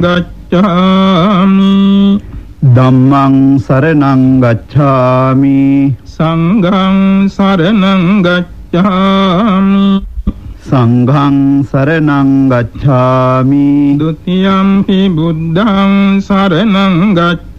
ගච්ඡාමි। ධම්මං සරණං ගච්ඡාමි। සංඝං සරණං ගච්ඡාමි। සංඝං සරණං ගච්ඡාමි। ဒ ුතියම්පි බුද්ධං සරණං ගච්ඡාමි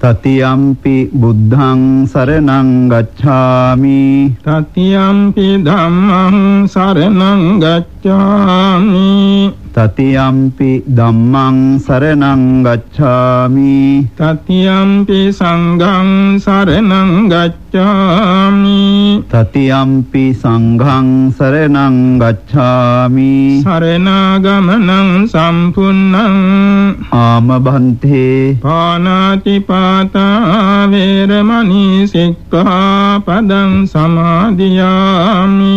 තතියම්පි බුද්ධං සරණං ගච්ඡාමි. තතියම්පි ධම්මං සරණං ගච්ඡාමි තතියම්පි ධම්මං සරණං ගච්ඡාමි තතියම්පි සංඝං සරණං ගච්ඡාමි තතියම්පි සංඝං සරණං ගච්ඡාමි සරණාගමනං සම්පුන්නං ආම බන්තේ පානාති පාතා වේරමණී සික්ඛාපදං සමාදියාමි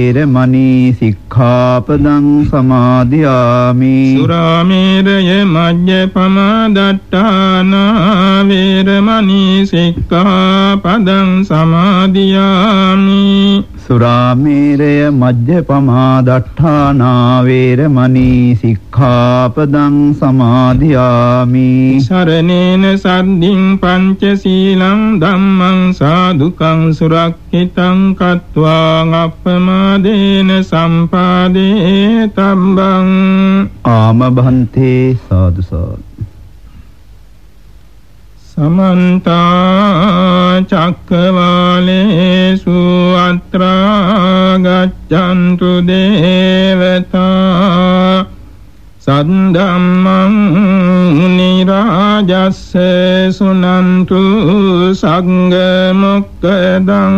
වේරමණී සික්ඛාපදං සමාදියාමි। සුරාමේරය මජ්ජපමදට්ඨාන වේරමණී සික්ඛාපදං සමාදියාමි। සුරාමේරය මජ්ජපමා දට්ඨානා වේරමණී සික්ඛාපදං සමාදියාමි. සරණේන සද්ධින් පංචශීලං ධම්මං සාදුකං සුරක්ෂිතං කତ୍වා අප්පමාදේන සම්පාදේ තම්බං. ආම භන්තේ සාදු සාදු සමන්ත චක්කවාලේසු අත්‍රා ගච්ඡන්තු දේවතා සද්දම්මං මුනි රාජස්ස සුනන්තු සංඝ මොක්කදං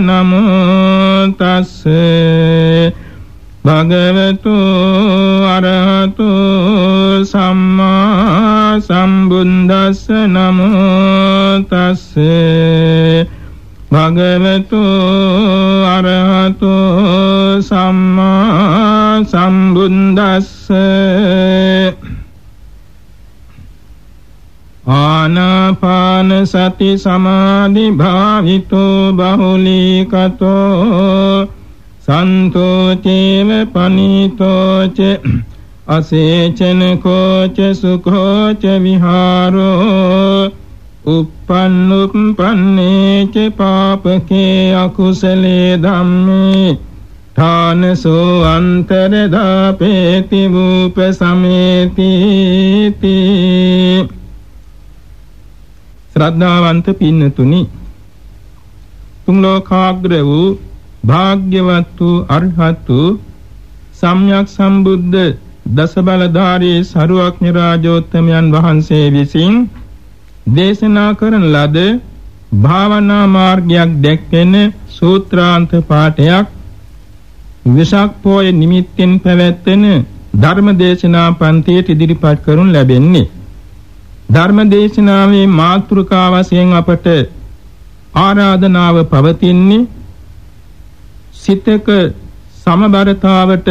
නමෝ තස් භගවතු සති සමාධි භාවිතෝ බහුලීකතෝ සන්තෝචේව පනීතෝච අසේචන කෝච සුඛෝච විහාරෝ uppannuppanneච පාපකේ අකුසලේ ධම්මේ ථානසෝ අන්තරදාපේති වූප සමේති ශ්‍රද්ධාවන්ත පින්නතුනි තුන් ලෝකාග්‍ර වූ භාග්‍යවත් වූ අරහත් වූ සම්්‍යක් සම්බුද්ධ දස බලධාරී සරුවක්ඥ රාජෝත්තමයන් වහන්සේ විසින් දේශනා කරන ලද භාවනා මාර්ගයක් දැක්වෙන සූත්‍රාන්ත පාඨයක් විසක් පොය නිමිත්තෙන් පැවැත්වෙන ධර්ම දේශනා පන්තියට ඉදිරිපත් කරනු ලැබෙන්නේ. ධර්ම දේශනාවේ මාතෘකා වශයෙන් අපට ආරාධනාව පවතින්නේ සිතක සමබරතාවට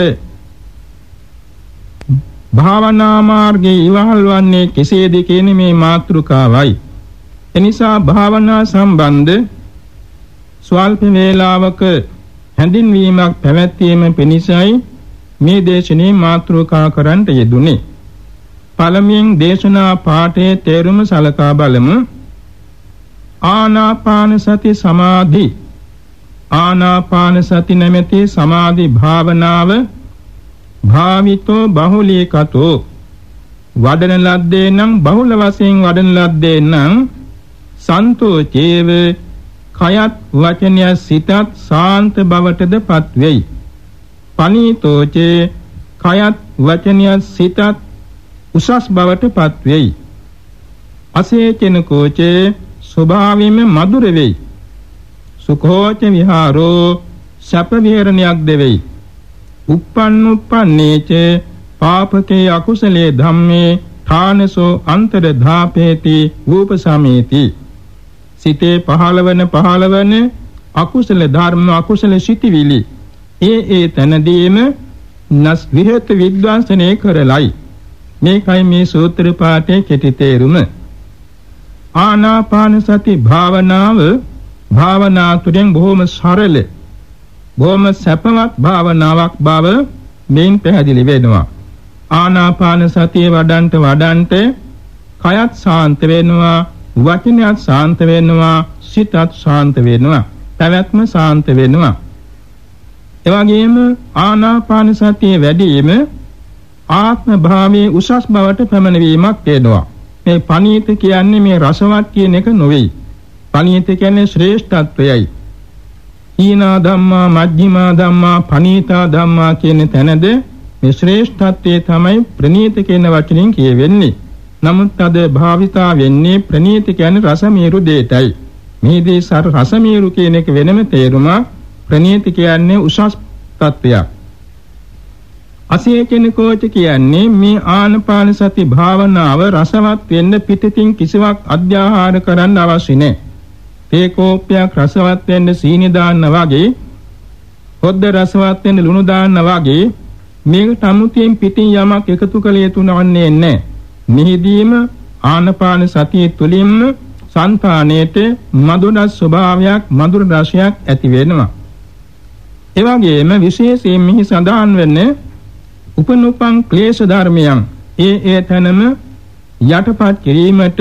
භාවනා මාර්ගයේ ඉවහල් වන්නේ කෙසේද කියන මේ මාතෘකාවයි. එනිසා භාවනා සම්බන්ධ ස්වල්ප වේලාවක හැඳින්වීමක් පැවැත්වීම පිණිසයි මේ දේශනේ මාතෘකා කරන්නට යෙදුනේ. පළමුවෙන් දේශනා පාඨයේ තේරුම සලකා බලමු. ආනාපාන සති සමාධි ආනාපාන සති නැමැති සමාධි භාවනාව භාවිතෝ බහුලීකතෝ වඩන ලද්දේ නම් බහුල වශයෙන් වඩන ලද්දේ නම් සන්තෝචේව කයත් වචනය සිතත් සාන්ත බවටදපත් වෙයි. පනීතෝචේ කයත් වචනය සිතත් උසස් බවටපත් වෙයි. අසේචන කෝචේ ස්වභාවයෙන්ම මధుර වෙයි. සුඛෝච විහාරෝ සැප විහරණයක් දෙවෙයි. uppannuppanneච පාපකේ අකුසලේ ධම්මේ ථානසෝ අන්තර ධාපේති රූපසමේති සිතේ පහළවන පහළවන අකුසල ධර්ම අකුසල සිටිවිලි ඒ ඒ තනදීම නස් විහෙත විද්වාංශනේ කරලයි මේකයි මේ සූත්‍ර පාඨයේ කෙටි තේරුම. ආනාපාන සති භාවනාව භාවනා තුළින් බොහොම සරල බොහොම සැපවත් භාවනාවක් බව මෙයින් පැහැදිලි වෙනවා. ආනාපාන සතිය වඩන්ට වඩන්ට කයත් සාන්ත වෙනවා වචනයත් සාන්ත වෙනවා සිතත් සාන්ත වෙනවා පැවැත්ම සාන්ත වෙනවා. එවැගේම ආනාපාන සතිය වැඩිම ආත්ම භාවයේ උසස් බවට පැමිණීමක් වෙනවා. මේ පණීත කියන්නේ මේ රසවත් කියන එක නොවේ. පණීත කියන්නේ ශ්‍රේෂ්ඨත්වයයි. ඊනා ධම්මා මජ්ක්‍ධිමා ධම්මා පණීතා ධම්මා කියන තැනද මේ ශ්‍රේෂ්ඨත්වයේ තමයි ප්‍රණීත කියන වචنين කියවෙන්නේ. නමුත් අද භාවිතා වෙන්නේ ප්‍රණීත කියන්නේ රසමීරු දෙයටයි. මේ දේ සර රසමීරු කියන එක වෙනම තේරුමක්. ප්‍රණීත කියන්නේ උසස් තත්වයක්. අසේචන කෝච කියන්නේ මේ ආනපාන සති භාවනාව රසවත් වෙන්න පිටින් කිසිවක් අධ්‍යාහාර කරන්න අවශ්‍ය නැහැ. තේ කෝපයක් රසවත් වෙන්න සීනි දාන්න වගේ හොද්ද රසවත් වෙන්න ලුණු දාන්න වගේ මේකට අමුතියෙන් පිටින් යමක් එකතු කළ යුතු නවන්නේ නැහැ. මෙහිදීම ආනපාන සතිය තුළින්ම සංපාණයට මధుරස් ස්වභාවයක් මధుර රසයක් ඇති වෙනවා. එවැගේම විශේෂයෙන් මෙහි සඳහන් වෙන්නේ උපනුපං ක්ලේශ ධර්මයන් ඒ ඒ තැනම යටපත් කිරීමට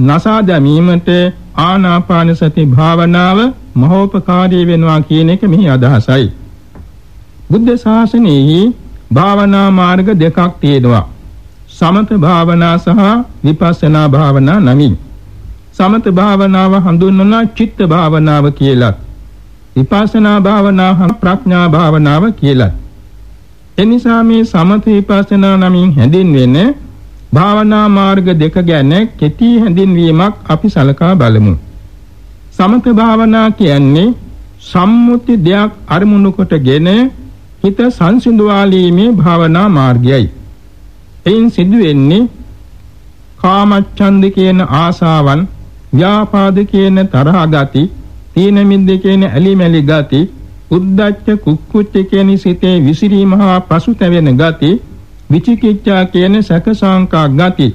නසා දැමීමට ආනාපාන සති භාවනාව මහෝපකාරී වෙනවා කියන එක මෙහි අදහසයි. බුද්ධ ශාසනයේ භාවනා මාර්ග දෙකක් තියෙනවා. සමත භාවනා සහ විපස්සනා භාවනා නමින්. සමත භාවනාව හඳුන්වනවා චිත්ත භාවනාව කියලා. විපස්සනා භාවනාව ප්‍රඥා භාවනාව කියලා. එනිසා මේ සමත විපස්සනා නමින් හැඳින්වෙන්නේ භාවනා මාර්ග දෙක ගැන කෙටි හැඳින්වීමක් අපි සලකා බලමු. සමත භාවනා කියන්නේ සම්මුති දෙයක් අරමුණු කොටගෙන හිත සංසිඳවාලීමේ භාවනා මාර්ගයයි. එයින් සිදු වෙන්නේ කාමච්ඡන්ද කියන ආසාවන්, ව්‍යාපාද කියන තරහ ගති, තීන මිද්ද කියන ඇලිමැලි ගති, උද්දච්ච කුක්කුච්ච කියන සිතේ විසිරීම හා පසුතැවෙන ගති විචිකිච්ඡා කියන සැක සංකා ගති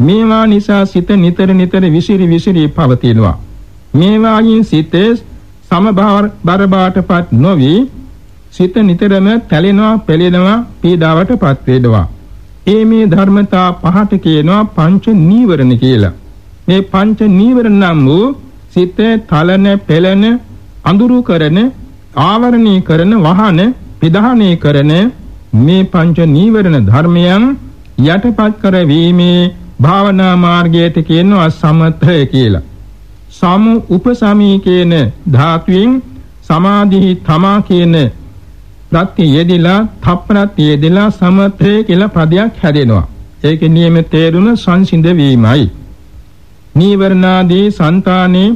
මේවා නිසා සිත නිතර නිතර විසිරි විසිරි පවතිනවා. මේවායින් සිතේ සමබර බරබාටපත් නොවි සිත නිතරම තැලෙනවා පෙළෙනවා පීඩාවටපත් වේදවා. ඒ මේ ධර්මතා පහට කියනවා පංච නීවරණ කියලා. මේ පංච නීවරණ නම් වූ සිතේ තලන පෙළෙන අඳුරු කරන ආවරණය කරන වහන පිදහණය කරන මේ පංච නීවරණ ධර්මයන් යටපත් කරවීමේ භාවනා මාර්ගයට කියනවා සමථය කියලා. සමු උපසමී කියන ධාතුවෙන් සමාධිහි තමා කියන ප්‍රත්‍යයේදීලා තප්පරත්‍යයේදීලා සමථය කියලා පදයක් හැදෙනවා. ඒකේ නියම තේරුම සංසිඳ වීමයි. නීවරණාදී సంతානේ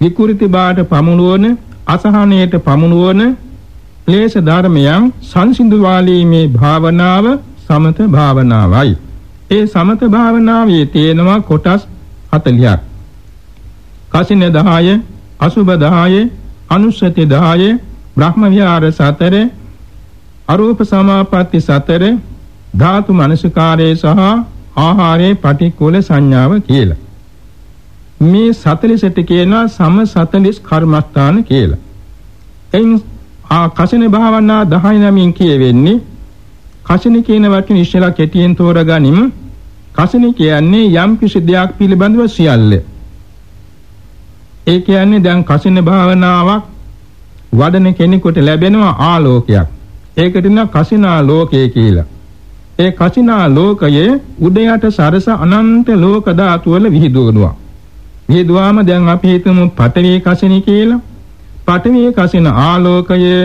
විකෘති බාට පමුණුවන අසහනයට පමුණුවන ක්ලේශ ධර්මයන් සංසිඳු වාලීමේ භාවනාව සමත භාවනාවයි. ඒ සමත භාවනාවේ තියෙනවා කොටස් 40ක්. කසින 10, අසුබ 10, අනුස්සති 10, බ්‍රහ්ම විහාර 4, අරූප සමාපatti 4, ධාතු මනසිකාරයේ සහ ආහාරයේ පටික්කුල සංඥාව කියලා. මේ 40ට කියනවා සම 40 කර්මස්ථාන කියලා. එයින් ආ කසින භාවනා 10 නමින් කියවෙන්නේ කසින කියන වචනේ ඉස්සෙල්ලා කෙටියෙන් තෝරගනිමු. කසින කියන්නේ යම් කිසි දෙයක් පිළිබඳව සියල්ල. ඒ කියන්නේ දැන් කසින භාවනාවක් වඩන කෙනෙකුට ලැබෙනවා ආලෝකයක්. ඒකට න කසිනා ලෝකය කියලා. ඒ කසිනා ලෝකයේ උඩයට සරස අනන්ත ලෝක ධාතු වල විහිදුවනවා. විහිදුවාම දැන් අපි හිතමු පඨවි කසිනී කියලා. පඨවි කසින ආලෝකයේ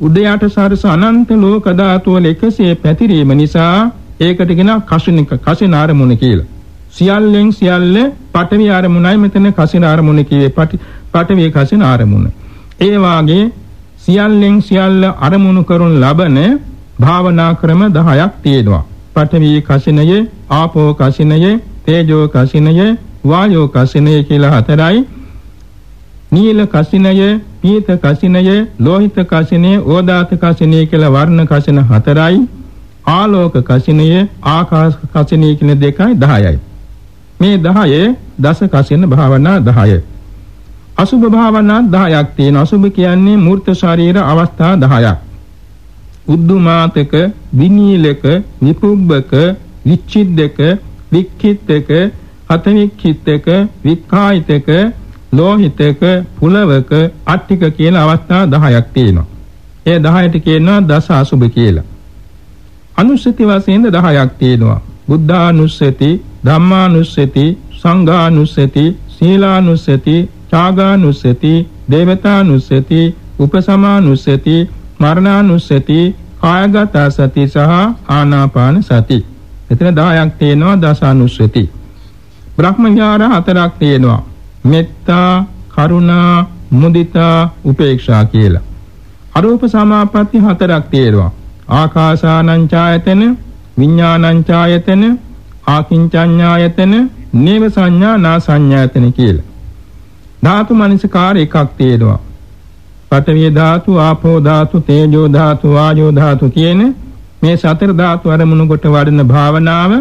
උඩයට සරස අනන්ත ලෝක ධාතු වල එකසේ පැතිරීම නිසා ඒකට කියන කසිනික කසින ආරමුණ කියලා. සියල්ලෙන් සියල්ල පඨවි ආරමුණයි මෙතන කසින ආරමුණ කියේ පඨවි කසින ආරමුණ. ඒ වාගේ සියල්ලෙන් සියල්ල අරමුණු කරන ලබන භාවනා ක්‍රම 10ක් තියෙනවා. පඨවි කසිනය, ආපෝ කසිනය, තේජෝ කසිනය, වායෝ කසිනය කියලා හතරයි. නීල කසිනය, පීත කසිනය, ලෝහිත කසිනය, ඕදාත කසිනය කියලා වර්ණ කසින හතරයි. ආලෝක කසිනය, ආකාශ කසිනය කියන දෙකයි 10යි. මේ 10 දස කසින භාවනා 10යි. අසුභ භාවනා 10ක් තියෙනවා. අසුභ කියන්නේ මූර්ත ශරීර අවස්ථා 10ක්. උද්දුමාතක, විනීලක, විකුබ්බක, විච්ඡිද්දක, වික්ඛිත්තක, හතවික්ඛිත්තක, වික්ඛායිතක, ලෝහිතක, පුලවක, අට්ටික කියන අවස්ථා 10ක් තියෙනවා. ඒ 10ට කියනවා දස අසුභ කියලා. අනුස්සති වශයෙන් 10ක් තියෙනවා. බුද්ධානුස්සති, ධම්මානුස්සති, සංඝානුස්සති, සීලානුස්සති, ඡාගානුස්සති, දේවතානුස්සති, උපසමානුස්සති, මරණානුස්සති, කායගත සති සහ ආනාපාන සති. එතන 10ක් තියෙනවා දසානුස්සති. බ්‍රහ්ම ඥාන හතරක් තියෙනවා. මෙත්තා, කරුණා, මුදිතා, උපේක්ෂා කියලා. අරූප සමාපatti හතරක් තියෙනවා. ආකාසානං ඡායතන, විඥානං ඡායතන, ආකින්චඤ්ඤායතන, නේව සංඥා නා සංඥායතන කියලා. ධාතු මනසකාර එකක් තියෙනවා. පඨවි ධාතු, ආපෝ ධාතු, තේජෝ ධාතු, වායෝ ධාතු කියන මේ සතර ධාතු අරමුණු කොට වඩන භාවනාව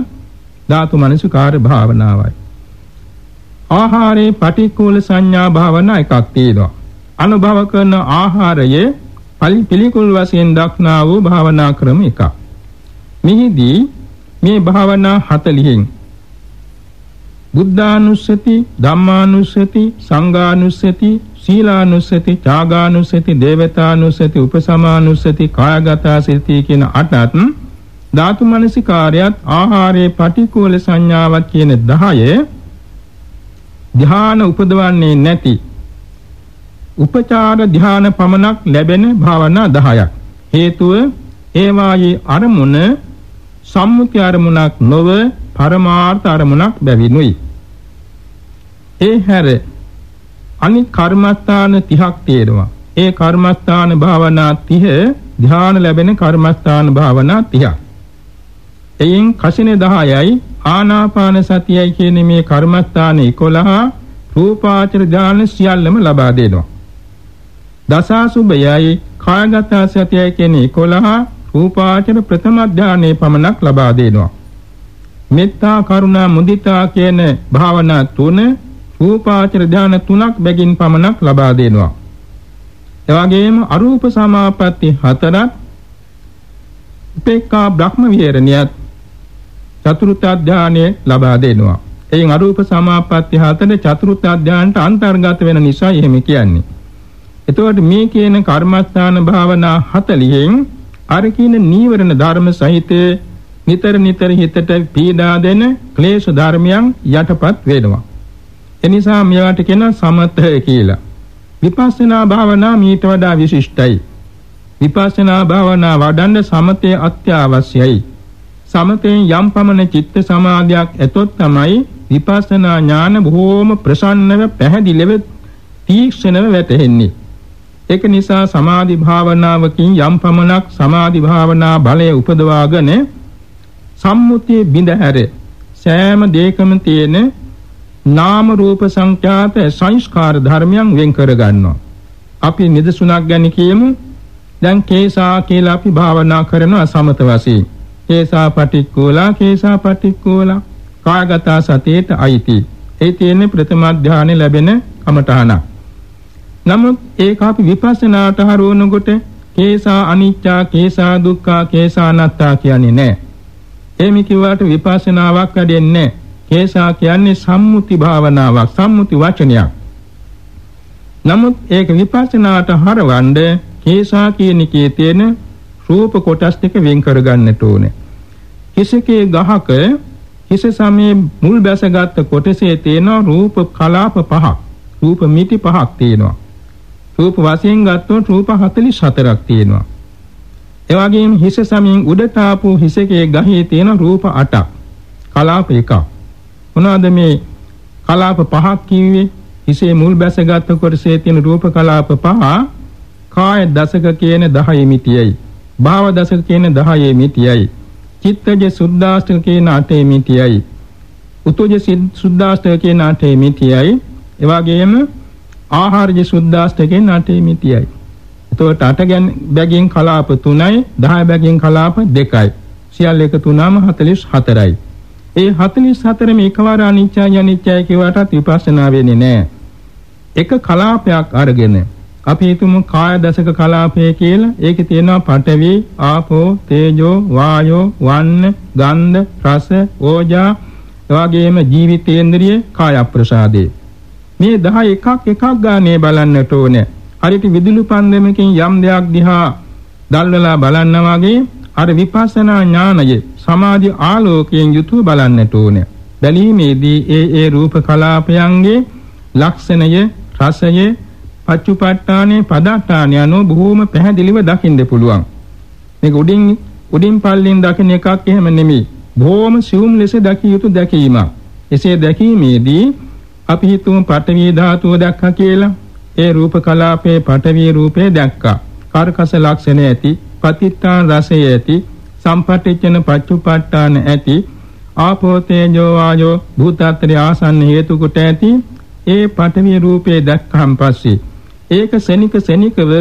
ධාතු මනසකාර භාවනාවයි. ආහාරේ පටික්කුල සංඥා භාවනා එකක් තියෙනවා. අනුභව කරන ආහාරයේ පිළිකුල් වශයෙන් දක්නා වූ භාවනා ක්‍රම එකක්. මෙහිදී මේ භාවනා 40න් බුද්ධානුස්සති ධම්මානුස්සති සංඝානුස්සති සීලානුස්සති ත්‍යාගානුස්සති දේවතානුස්සති උපසමානුස්සති කායගත සිතී කියන අටත් ධාතු මනසිකාරයත් ආහාරයේ පටිකූල සංඥාවක් කියන 10 ධ්‍යාන උපදවන්නේ නැති උපචාර ධ්‍යාන පමණක් ලැබෙන භාවනා 10ක් හේතුව ඒවායේ අරමුණ සම්මුති අරමුණක් නොව පරමාර්ථ අරමුණක් බැවිනුයි. ඒ හැර අනිත් කර්මස්ථාන 30ක් තියෙනවා. ඒ කර්මස්ථාන භාවනා 30 ධ්‍යාන ලැබෙන කර්මස්ථාන භාවනා 30ක්. එයින් කසින 10යි ආනාපාන සතියයි කියන මේ කර්මස්ථාන 11 රූපාචර ධ්‍යාන සියල්ලම ලබා දෙනවා. දසාසුභයයි කායගත සතියයි කියන 11 රූපාචර ප්‍රථම ධානයේ පමණක් ලබා දෙනවා. මෙත්තා කරුණා මුදිතා කියන භාවනා තුන රූපාචර ධාන තුනක් බැගින් පමණක් ලබා දෙනවා. එවැගේම අරූප සමාපatti හතරක් උපේක්ඛා බ්‍රහ්ම විහරණියත් චතුර්ථ ධානයේ ලබා දෙනවා. එයින් අරූප සමාපatti හතර චතුර්ථ ධානයට අන්තර්ගත වෙන නිසා එහෙම කියන්නේ. එතකොට මේ කියන කර්මස්ථාන භාවනා 40න් අර කියන නීවරණ ධර්ම සහිත නිතර නිතර හිතට පීඩා දෙන ක්ලේශ ධර්මයන් යටපත් වෙනවා. එනිසා මේවට කියන සමතය කියලා. විපස්සනා භාවනා මීට වඩා විශිෂ්ටයි. විපස්සනා භාවනා වඩන්න සමතේ අත්‍යවශ්‍යයි. සමතෙන් යම් පමණ චිත්ත සමාධියක් ඇතොත් තමයි විපස්සනා ඥාන බොහෝම ප්‍රසන්නව පැහැදිලිව තීක්ෂණව වැටහෙන්නේ. ඒක නිසා සමාධි භාවනාවකින් යම් පමණක් සමාධි භාවනා බලය උපදවාගෙන සම්මුතිය බිඳ හැර සෑම දෙයකම තියෙන නාම රූප සංඛ්‍යාත සංස්කාර ධර්මයන් වෙන් කර ගන්නවා. අපි නිදසුණක් ගැන කියමු. දැන් කේසා කියලා අපි භාවනා කරනවා සමත වශයෙන්. කේසා පටික්කෝලා කේසා පටික්කෝලා කායගත සතියට අයිති. ඒ තියෙන්නේ ප්‍රථම ධානය ලැබෙන කමඨහනක්. නමුත් ඒක අපි විපස්සනාට හරවනකොට කේසා අනිච්චා කේසා දුක්ඛා කේසා අනාත්තා කියන්නේ නැහැ. එමි කිව්වට විපස්සනාවක් වැඩෙන්නේ නැහැ. කේසා කියන්නේ සම්මුති භාවනාවක් සම්මුති වචනයක්. නමුත් ඒක විපස්සනාට හරවන්න කේසා කියන එකේ තියෙන රූප කොටස් දෙක වෙන් කරගන්නට ඕනේ. කිසිකේ ගහක කිස සමයේ මුල් බැසගත් කොටසේ තියෙන රූප කලාප පහක් රූප මිටි පහක් තියෙනවා. රූප වශයෙන් ගත්තොත් රූප 44ක් තියෙනවා. ඒ වගේම හිස සමයෙන් උඩට ආපු හිසකේ ගහේ තියෙන රූප 8ක්. කලාප එකක්. මොනවාද මේ කලාප පහක් කිව්වේ? හිසේ මුල් බැසගත් කොටසේ තියෙන රූප කලාප පහ කාය දසක කියන 10 මිතියයි. භාව දසක කියන 10 මිතියයි. චිත්තජ සුද්ධාෂ්ටක කියන 8 මිතියයි. උතුජ සුද්ධාෂ්ටක කියන 8 මිතියයි. ඒ වගේම ආහාරජ සුද්ධාෂ්ටකෙන් 8 මිතියයි. එතකොට 8 ගැන බැගින් කලාප 3යි 10 බැගින් කලාප 2යි. සියල්ල එකතු වුණාම 44යි. ඒ 44 එකවර අනිච්චය අනිච්චය කියවටත් විපස්සනා වෙන්නේ නැහැ. එක කලාපයක් අරගෙන අපි හිතමු කාය දශක කලාපය කියලා. ඒකේ තියෙනවා පඨවි, ආපෝ, තේජෝ, වායෝ, වන්න, ගන්ධ, රස, ඕජා, එවාගෙම ජීවිතේන්ද්‍රිය, කාය ප්‍රසාදේ. මේ 10 එකක් එකක් ගානේ බලන්නට ඕනේ. හරියට විදුලි පන්දමකින් යම් දෙයක් දිහා දැල්වලා බලන්න වගේ අර විපස්සනා ඥානය සමාධි ආලෝකයෙන් යුතුව බලන්නට ඕනේ. බැලීමේදී ඒ ඒ රූප කලාපයන්ගේ ලක්ෂණය, රසය, පච්චුපට්ඨානේ පදට්ඨාන යනෝ බොහෝම පැහැදිලිව දකින්න පුළුවන්. මේක උඩින් උඩින් පල්ලෙන් දකින එකක් එහෙම නෙමෙයි. බොහෝම සියුම් ලෙස දකිය යුතු දැකීමක්. එසේ දැකීමේදී අපි හිතමු පඨවි ධාතුව දැක්කා කියලා. ඒ රූප කලාපේ පඨවි රූපේ දැක්කා. කාර්කස ලක්ෂණ ඇති, පතිත්තාන රසය ඇති, සම්පටිච්ඡන පච්චුපට්ඨාන ඇති, ආපෝ තේජෝ වායෝ භූතත්‍රි ආසන්න හේතු කොට ඇති. ඒ පඨවි රූපේ දැක්කහන් පස්සේ ඒක සෙනික සෙනිකව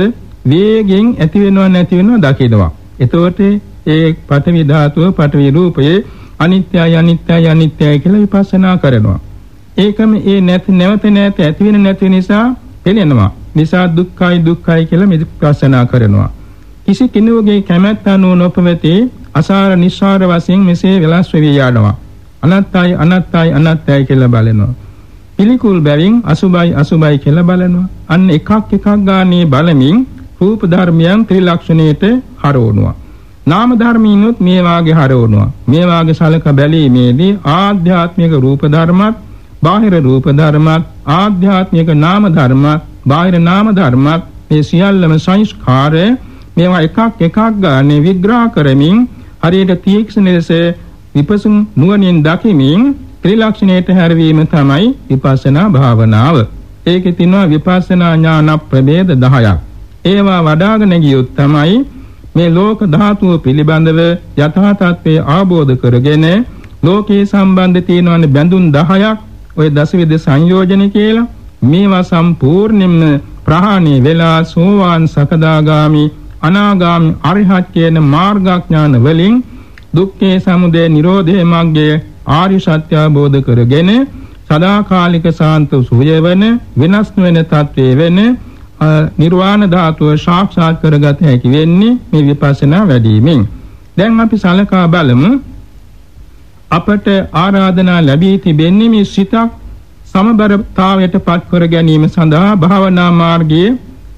වේගෙන් ඇති වෙනව නැති වෙනව දකිනවා. එතකොට ඒ පඨවි ධාතුව පඨවි රූපයේ අනිත්‍යයි අනිත්‍යයි අනිත්‍යයි කියලා විපස්සනා කරනවා. ඒකම ඒ නැති නැවත නැවත ඇති වෙන නැති නිසා පෙළෙනවා. නිසා දුක්ඛයි දුක්ඛයි කියලා විපස්සනා කරනවා. කිසි කෙනෙකුගේ කැමැත්ත අනුව නොපවති අසාර නිස්සාර වශයෙන් මෙසේ වෙලස් වෙවි යනවා. අනත්තයි අනත්තයි අනත්තයි කියලා බලනවා. පිළිකුල් බැවින් අසුබයි අසුබයි කියලා බලනවා. අන්න එකක් එකක් ගානේ බලමින් රූප ධර්මයන් ත්‍රිලක්ෂණයට හරවනවා. නාම ධර්මිනුත් මේ වාගේ හරවනවා. මේ වාගේ සලක බැලීමේදී ආධ්‍යාත්මික රූප ධර්මත්, බාහිර රූප ධර්මත්, ආධ්‍යාත්මික නාම ධර්මත්, බාහිර නාම ධර්මත් මේ සියල්ලම සංස්කාරය මේවා එකක් එකක් ගානේ විග්‍රහ කරමින් හරියට තීක්ෂණ ලෙස විපසුම් නුවණින් දකිමින් ත්‍රිලක්ෂණයට හැරවීම තමයි විපස්සනා භාවනාව. ඒකේ තියෙනවා විපස්සනා ඥාන ප්‍රභේද 10ක්. ඒවා වඩ아가න ගියොත් තමයි මේ ලෝක ධාතුව පිළිබඳව යථා තත්ත්වය ආબોධ කරගෙන ලෝකේ සම්බන්ධ තියෙනවනේ බැඳුම් 10ක් ওই දසවිද සංයෝජන කියලා මේවා සම්පූර්ණයෙන්ම ප්‍රහාණය වෙලා සෝවාන් සකදාගාමි අනාගාමි අරිහත් කියන මාර්ගඥාන වලින් දුක්ඛේ සමුදය නිරෝධේ මග්ගයේ ආර්ය සත්‍ය අවබෝධ කරගෙන සදාකාලික සාන්ත සුවය වෙන වෙනස් වෙන තත්වයේ වෙන නිර්වාණ ධාතුව සාක්ෂාත් කරගත හැකි වෙන්නේ මේ විපස්සනා වැඩිමෙන්. දැන් අපි සලකා බලමු අපට ආරාධනා ලැබී තිබෙන්නේ මේ සිතක් සමබරතාවයට පත් කර ගැනීම සඳහා භාවනා මාර්ගයේ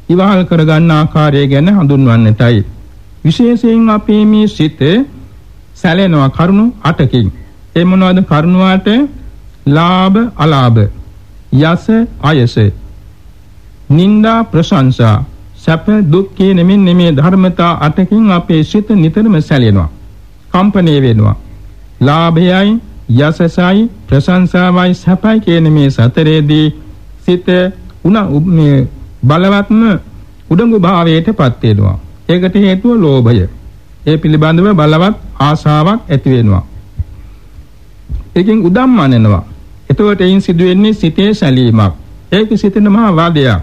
ඉවහල් කර ගන්න ආකාරය ගැන හඳුන්වන්නටයි. විශේෂයෙන් අපේ මේ සිත සැලෙනවා කරුණු 8කින්. ඒ මොනවද? කරුණාට ලාභ අලාභ. යස අයස. නිന്ദා ප්‍රශංසා. සැප දුක් කියන මෙන්න මේ ධර්මතා අටකින් අපේ සිත නිතරම සැලෙනවා. කම්පණය වෙනවා. ලාභයයි යසසයි ප්‍රශංසාවයි සැපයි කියන මේ සතරේදී සිත උණ මේ බලවත්ම උඩඟු භාවයටපත් වෙනවා. ඒකට හේතුව ලෝභය. ඒ පිළිබඳව බලවත් ආශාවක් ඇති වෙනවා. ඒකෙන් උදම්මනනවා. එතකොට එයින් සිදුවෙන්නේ සිතේ සැලීමක්. ඒක සිතෙන මහා වාදයක්.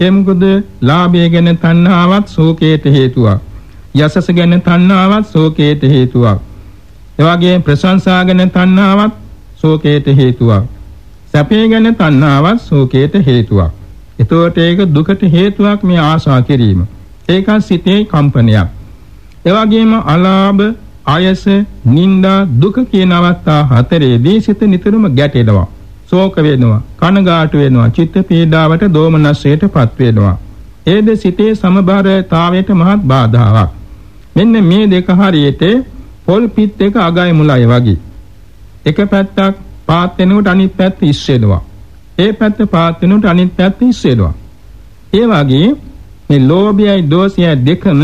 ඒ මොකද ලාභය ගැන තණ්හාවත් ශෝකයට හේතුවක්. යසස ගැන තණ්හාවත් ශෝකයට හේතුවක්. එවාගේ ප්‍රශංසා ගැන තණ්හාවත් ශෝකයට හේතුවක්. සැපේ ගැන තණ්හාවත් ශෝකයට හේතුවක්. එතකොට ඒක දුකට හේතුවක් මේ ආශා කිරීම. ඒක සිතේ කම්පනයක්. එවාගේම අලාභ, ආයස, නිന്ദා, දුක කියන අවස්ථා හතරේදී සිත නිතරම ගැටෙනවා. ශෝක වෙනවා, කනගාටු වෙනවා, චිත්ත පීඩාවට, දෝමනස්සයටපත් වෙනවා. ඒද සිතේ සමබරතාවයට මහත් බාධාවක්. මෙන්න මේ දෙක හරියට පොල් පිට එක අගයි මුලයි වගේ. එක පැත්තක් පාත් වෙනකොට අනිත් පැත්ත ඉස් වෙනවා. ඒ පැත්ත පාත් වෙනකොට අනිත් පැත්ත ඉස් වෙනවා. ඒ වගේ මේ ලෝභයයි දෝෂයයි දෙකම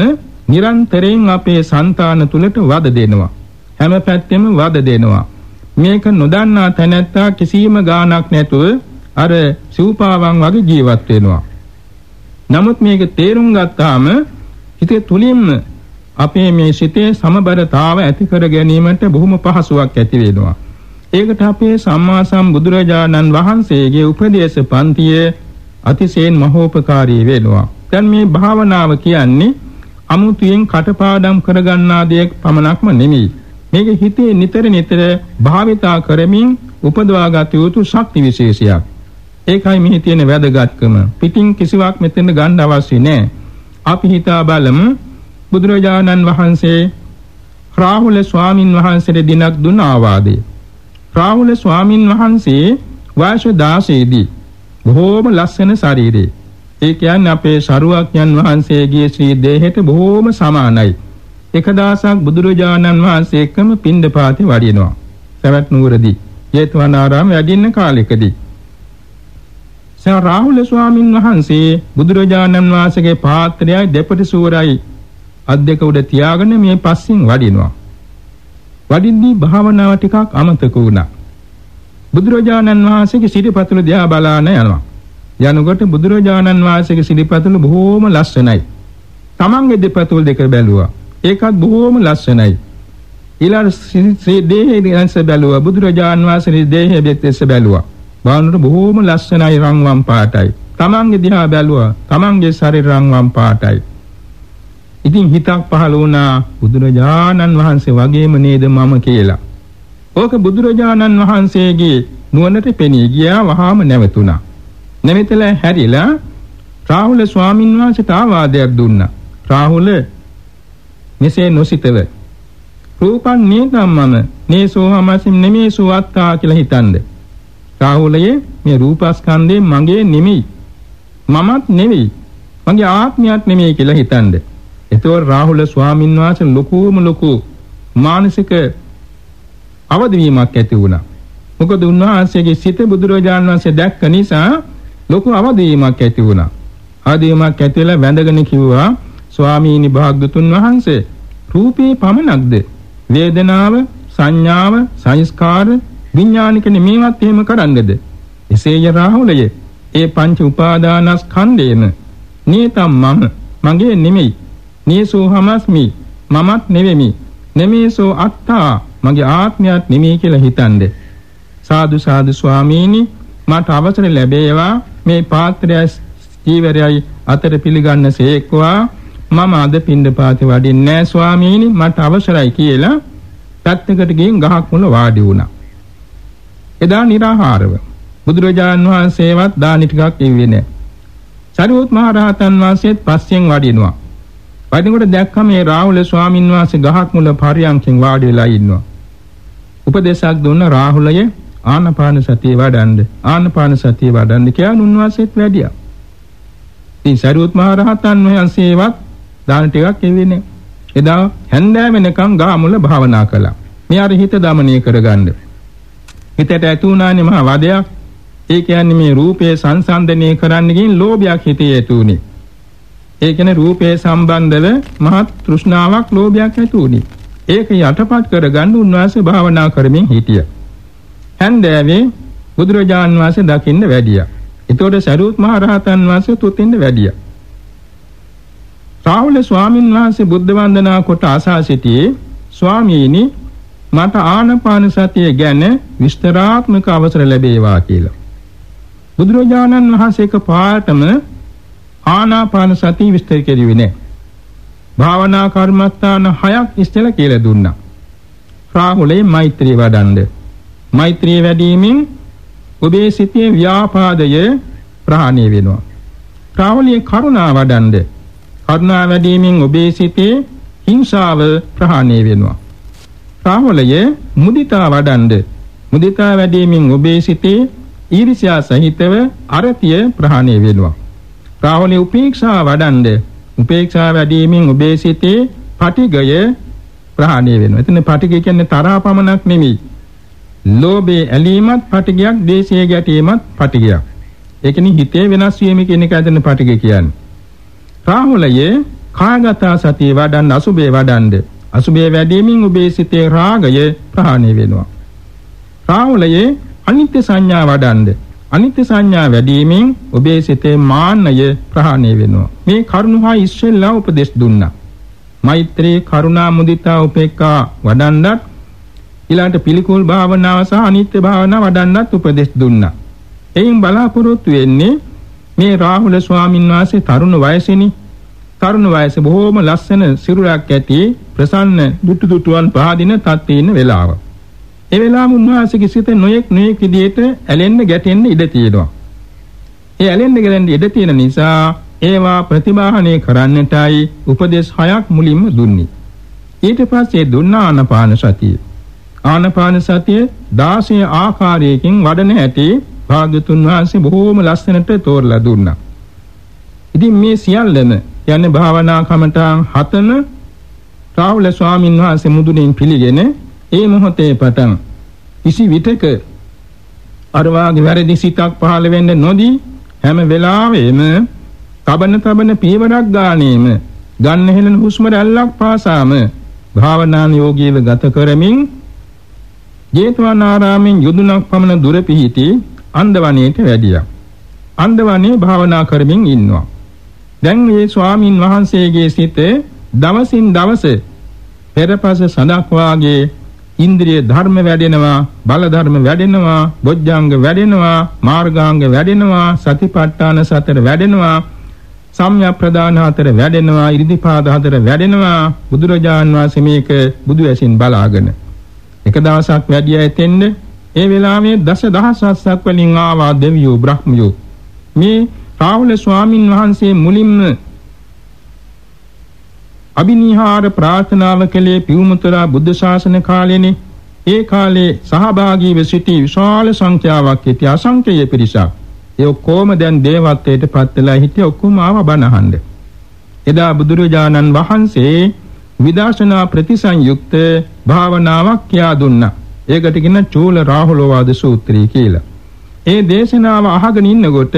නිරන්තරයෙන් අපේ సంతාන තුලට වද දෙනවා. හැම පැත්තෙම වද දෙනවා. මේක නොදන්නා තැනැත්තා කිසිම ගාණක් නැතුව අර සිව්පාවන් වගේ ජීවත් වෙනවා. නමුත් මේක තේරුම් ගත්තාම හිතේ තුලින්ම අපේ මේ සිතේ සමබරතාව ඇති කර ගැනීමට බොහොම පහසුවක් ඇති වෙනවා. ඒකට අපේ සම්මා සම්බුදුරජාණන් වහන්සේගේ උපදේශ පන්තිය අතිශයින් මහෝපකාරී වෙනවා. දැන් මේ භාවනාව කියන්නේ අමුතුවෙන් කටපාඩම් කරගන්නා දෙයක් පමණක්ම නෙමෙයි. මේක හිතේ නිතර නිතර භාවිතා කරමින් උපදවාගත යුතු ශක්ති විශේෂයක්. ඒකයි මෙහි තියෙන වැදගත්කම. පිටින් කිසිවක් මෙතෙන් ගන්න අවශ්‍ය නැහැ. අපි හිතා බලමු බුදුරජාණන් වහන්සේ රාහුල ස්වාමින් වහන්සේට දිනක් දුන්න ආවාදේ. රාහුල ස්වාමින් වහන්සේ වයස 16 දී බොහෝම ලස්සන ශරීරේ. ඒ කියන්නේ අපේ ශරුවක්යන් වහන්සේගේ ශ්‍රී දේහයට බොහෝම සමානයි. එක දවසක් බුදුරජාණන් වහන්සේ එක්කම පින්ඩපාතේ වඩිනවා. සවැත් නුවරදී ජේතවනාරාම වැඩින්න කාලෙකදී. සර් රාහුල ස්වාමින් වහන්සේ බුදුරජාණන් වහන්සේගේ පාත්‍රයයි දෙපටි සූරයි අත් දෙක උඩ තියාගෙන මේ පස්සෙන් වඩිනවා. වඩින්දී භාවනාව ටිකක් අමතක වුණා. බුදුරජාණන් වහන්සේගේ සිරිපතුල දිහා බලාන යනවා. යනකොට බුදුරජාණන් වහන්සේගේ සිරිපතුල බොහෝම ලස්සනයි. තමන්ගේ දෙපතුල් දෙක බැලුවා. ඒකත් බොහෝම ලස්සනයි. ඊළඟ ශ්‍රී දේහයේ දැන්ස බැලුවා බුදුරජාණන් වහන්සේගේ දේහයේ දැන්ස බැලුවා. බානුර බොහෝම ලස්සනයි රන්වන් පාටයි. තමන්ගේ දිහා බැලුවා. තමන්ගේ ශරීර රන්වන් පාටයි. ඉතින් හිතක් පහළ වුණා බුදුරජාණන් වහන්සේ වගේම නේද මම කියලා. ඕක බුදුරජාණන් වහන්සේගේ නුවණට පෙනී ගියා වහාම නැවතුණා. නැවතලා හැරිලා රාහුල ස්වාමීන් වහන්සේට ආවාදයක් දුන්නා. රාහුල මෙසේ නොසිතව රූපං නේතම්මම නේසෝ හමසින් නෙමේසෝ අත්තා කියලා හිතන්නේ. රාහුලයේ මේ රූපස්කන්ධේ මගේ නෙමෙයි. මමත් නෙවෙයි. මගේ ආත්මයක් නෙමෙයි කියලා හිතන්නේ. එතකොට රාහුල ස්වාමීන් වහන්සේ ලොකුම ලොකු මානසික අවදිවීමක් ඇති වුණා. මොකද උන්වහන්සේගේ සිත බුදුරජාණන් වහන්සේ දැක්ක නිසා ලොකු අවදිවීමක් ඇති වුණා. ආදීමක් ඇතිලා වැඳගෙන කිව්වා ස්වාමීනි භාග්‍යතුන් වහන්සේ රූපේ පමණක්ද? වේදනාව සංඥාව සංස්කාර විඥානික නෙමෙයිවත් එහෙම කරන්නේද? එසේය රාහුලය ඒ පංච උපාදානස්කන්ධේම. නේතම් මම මගේ නෙමෙයි. නේසෝ හමස්මි මමත් නෙවෙමි. නෙමේසෝ අත්තා මගේ ආත්මයක් නෙමෙයි කියලා හිතන්නේ. සාදු සාදු ස්වාමීනි මට අවසර ලැබේවා. මේ පාත්‍රය ජීවරයයි අතර පිළිගන්න සේක්වා මම අද පින්ඳ පාති වඩින්නේ නැහැ ස්වාමීනි මට අවසරයි කියලා පැත්තකට ගිහින් ගහක් මුල වාඩි වුණා. එදා निराහාරව බුදුරජාන් වහන්සේවත් දානි ටිකක් ඉව්වේ නැහැ. සරියුත් මහ රහතන් වහන්සේත් පස්සෙන් වඩිනවා. වඩිනකොට දැක්කම මේ රාහුල ස්වාමින් වහන්සේ ගහක් මුල පරියන්කෙන් වාඩි වෙලා ඉන්නවා. උපදේශයක් දුන්න රාහුලයේ ආනපාන සතිය වඩන්ඩ ආනපාන සතිය වඩන්ඩ කියන උන්වහන්සේත් වැඩියා. ඉතින් සරියොත් මහ රහතන් වහන්සේවත් දාන ටිකක් එන්නේ. එදා හැන්දෑ වෙනකම් ගාමුල භාවනා කළා. මේ අර හිත දමනය කරගන්න. හිතට ඇති වුණානේ මහා වදයක්. ඒ කියන්නේ මේ රූපයේ සංසන්දනය කරන්න ගින් ලෝභයක් හිතේ ඇති වුණේ. ඒ කියන්නේ රූපයේ සම්බන්ධව මහත් තෘෂ්ණාවක් ලෝභයක් ඇති වුණේ. ඒක යටපත් කරගන්න උන්වහන්සේ භාවනා කරමින් හිටියා. හැන්දෑවේ බුදුරජාන් වහන්සේ දකින්න වැඩියා. එතකොට සරුවත් මහ රහතන් වහන්සේ තුතින්න වැඩියා. රාහුල ස්වාමීන් වහන්සේ බුද්ධ වන්දනා කොට ආසා සිටියේ ස්වාමීනි මට ආනපාන සතිය ගැන විස්තරාත්මක අවසර ලැබේවා කියලා. බුදුරජාණන් වහන්සේක පාටම ආනාපාන සතිය විස්තර කෙරුවේ නැහැ. භාවනා කර්මස්ථාන හයක් ඉස්සෙල්ලා කියලා දුන්නා. රාහුලේ මෛත්‍රිය වඩන්න. මෛත්‍රිය වැඩිමින් ඔබේ සිතේ ව්‍යාපාදය ප්‍රහාණය වෙනවා. රාහුලේ කරුණා වඩන්න. කරුණා වැඩිමින් ඔබේ සිතේ හිංසාව ප්‍රහාණය වෙනවා. රාහුලයේ මුදිතා වඩන්න. මුදිතා වැඩිමින් ඔබේ සිතේ ඊර්ෂ්‍යා සහිතව අරතිය ප්‍රහාණය වෙනවා. රාහුලේ උපේක්ෂා වඩන්න. උපේක්ෂා වැඩිමින් ඔබේ සිතේ පටිගය ප්‍රහාණය වෙනවා. එතන පටිගය කියන්නේ තරහ පමණක් නෙමෙයි. ලෝභයේ ඇලීමත් පටිගයක්, ද්වේෂයේ ගැටීමත් පටිගයක්. ඒ කියන්නේ හිතේ වෙනස් වීම කියන එක ඇදෙන පටිගය කියන්නේ. රාහුලයේ කාගත සතිය වඩන්න අසුබේ වඩන්න. අසුබේ වැඩිමින් ඔබේ සිතේ රාගය ප්‍රහාණය වෙනවා. රාහුලයේ අනිත්‍ය සංඥා වඩන්න. අනිත්‍ය සංඥා වැඩිමින් ඔබේ සිතේ මාන්නය ප්‍රහාණය වෙනවා. මේ කරුණා ඉස්සෙල්ලා උපදෙස් දුන්නා. මෛත්‍රී කරුණා මුදිතා උපේක්ඛා වඩන්නත් ඊළඟට පිළිකුල් භාවනාව සහ අනිත්‍ය භාවනාව වඩන්නත් උපදෙස් දුන්නා. එයින් බලාපොරොත්තු වෙන්නේ මේ රාහුල ස්වාමීන් වහන්සේ තරුණ වයසේනි තරුණ වයසේ බොහෝම ලස්සන සිරුරක් ඇති ප්‍රසන්න දුටු දුටුවන් පහදින තත්ත්වේ ඉන්න වෙලාව. ඒ වෙලාවම උන්වහන්සේගේ සිත නොයෙක් නොයෙක් විදිහට ඇලෙන්න ගැටෙන්න ඉඩ තියෙනවා. ඒ ඇලෙන්න ගැටෙන්න ඉඩ තියෙන නිසා ඒවා ප්‍රතිබාහනය කරන්නටයි උපදේශ හයක් මුලින්ම දුන්නේ. ඊට පස්සේ දුන්නා ආනපාන සතිය. ආනපාන සතිය 16 ආකාරයකින් වඩන හැටි භාග්‍යතුන් වහන්සේ බොහෝම ලස්සනට තෝරලා දුන්නා. ඉතින් මේ සියල්ලම යන්නේ භාවනා කමඨාන් හතම රාහුල ස්වාමීන් වහන්සේ මුදුනින් පිළිගෙන ඒ මොහොතේ පටන් කිසි විටක අර වාගේ වැරදි සිතක් පහළ වෙන්න නොදී හැම වෙලාවෙම තබන තබන පියවරක් ගානේම ගන්න හෙළන හුස්ම රැල්ලක් පාසාම භාවනාන යෝගීව ගත කරමින් ජේතවනාරාමෙන් යොදුනක් පමණ දුර පිහිටි අන්දවණේට වැඩියා. අන්දවණේ භාවනා කරමින් ඉන්නවා. දැන් මේ ස්වාමින් වහන්සේගේ සිත දවසින් දවස පෙරපස සඳක් වාගේ ඉන්ද්‍රිය ධර්ම වැඩෙනවා බල ධර්ම වැඩෙනවා බොජ්ජංග වැඩෙනවා මාර්ගාංග වැඩෙනවා සතිපට්ඨාන සතර වැඩෙනවා සම්‍යක් ප්‍රදාන හතර වැඩෙනවා ඉරිදිපාද හතර වැඩෙනවා බුදුරජාන් වහන්සේ මේක බුදු ඇසින් බලාගෙන එක දවසක් වැඩි ඇතෙන්න ඒ වෙලාවේ දස දහසක් වලින් ආවා දෙවියෝ බ්‍රහ්මියෝ. මේ රාහුල ස්වාමින් වහන්සේ මුලින්ම අබිනිහාර ප්‍රාර්ථනාව කළේ පියුමතරා බුද්ධ ශාසන කාලේනේ. ඒ කාලේ සහභාගීව සිටි විශාල සංඛ්‍යාවක් සිටි අසංඛ්‍යය පිරිසක්. ඒ ඔක්කොම දැන් දේවත්වයට පත් වෙලා හිටිය ඔක්කොම ආව බණ අහන්න. එදා බුදුරජාණන් වහන්සේ විදර්ශනා ප්‍රතිසංයුක්ත භාවනාවක් කියා දුන්නා. ඒකට කියන චූල රාහුලවාද සූත්‍රය කියලා. ඒ දේශනාව අහගෙන ඉන්නකොට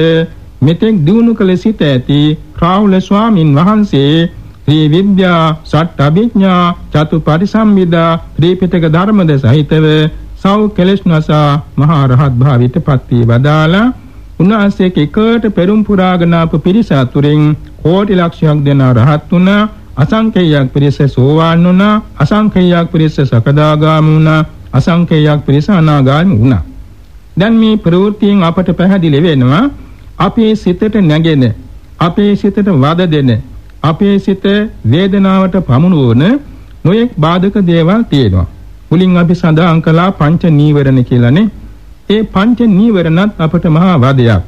මෙතෙක් දිනු කළ සිට ඇති රාහුල ස්වාමින් වහන්සේ ශ්‍රී විද්‍යා සට්ඨ අභිඥා චතු පරිසම්විදා ත්‍රිපිටක ධර්මද සහිතව සෞ කෙලස්නසා මහා රහත් භාවයට පත් වී වදාලා උන්වහන්සේ එකට පෙරම් පුරාගෙන ආපු පිරිස අතුරින් කෝටි ලක්ෂයක් දෙන රහත් වුණා අසංකේයයක් පිරිස සෝවාන් වුණා අසංකේයයක් පිරිස සකදාගාමී වුණා අසංකේයයක් පිරිස අනාගාමී වුණා දැන් මේ ප්‍රවෘත්තියෙන් අපට පැහැදිලි වෙනවා අපේ සිතට නැගෙන අපේ සිතට වද දෙන අපේ සිත වේදනාවට පමුණුවන නොයෙක් බාධක දේවල් තියෙනවා මුලින් අපි සඳහන් කළා පංච නීවරණ කියලානේ ඒ පංච නීවරණත් අපට මහා වදයක්.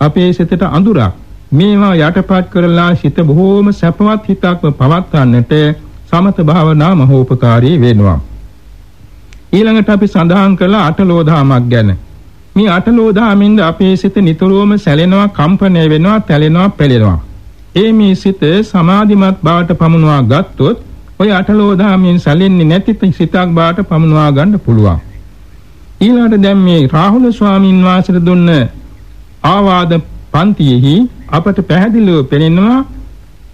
අපේ සිතට අඳුරක්. මේවා යටපත් කරලා සිත බොහෝම සැපවත් හිතක්ම පවත්වන්නට සමත භාවනා මහෝපකාරී වෙනවා. ඊළඟට අපි සඳහන් කළ අටලෝධාමක් ගැන. මේ අටලෝධාමින්ද අපේ සිත නිතරම සැලෙනවා, කම්පණය වෙනවා, තැලෙනවා, පෙළෙනවා. ඒ මේ සිත සමාධිමත් බවට පමුණවා ගත්තොත් ඔය අටලෝධාමින් සැලෙන්නේ නැති සිතක් බවට පමුණවා ගන්න පුළුවන්. ඊළඟට දැන් මේ රාහුල ස්වාමීන් වහන්සේට දුන්න ආවාද පන්තියෙහි අපට පැහැදිලිව පෙනෙනවා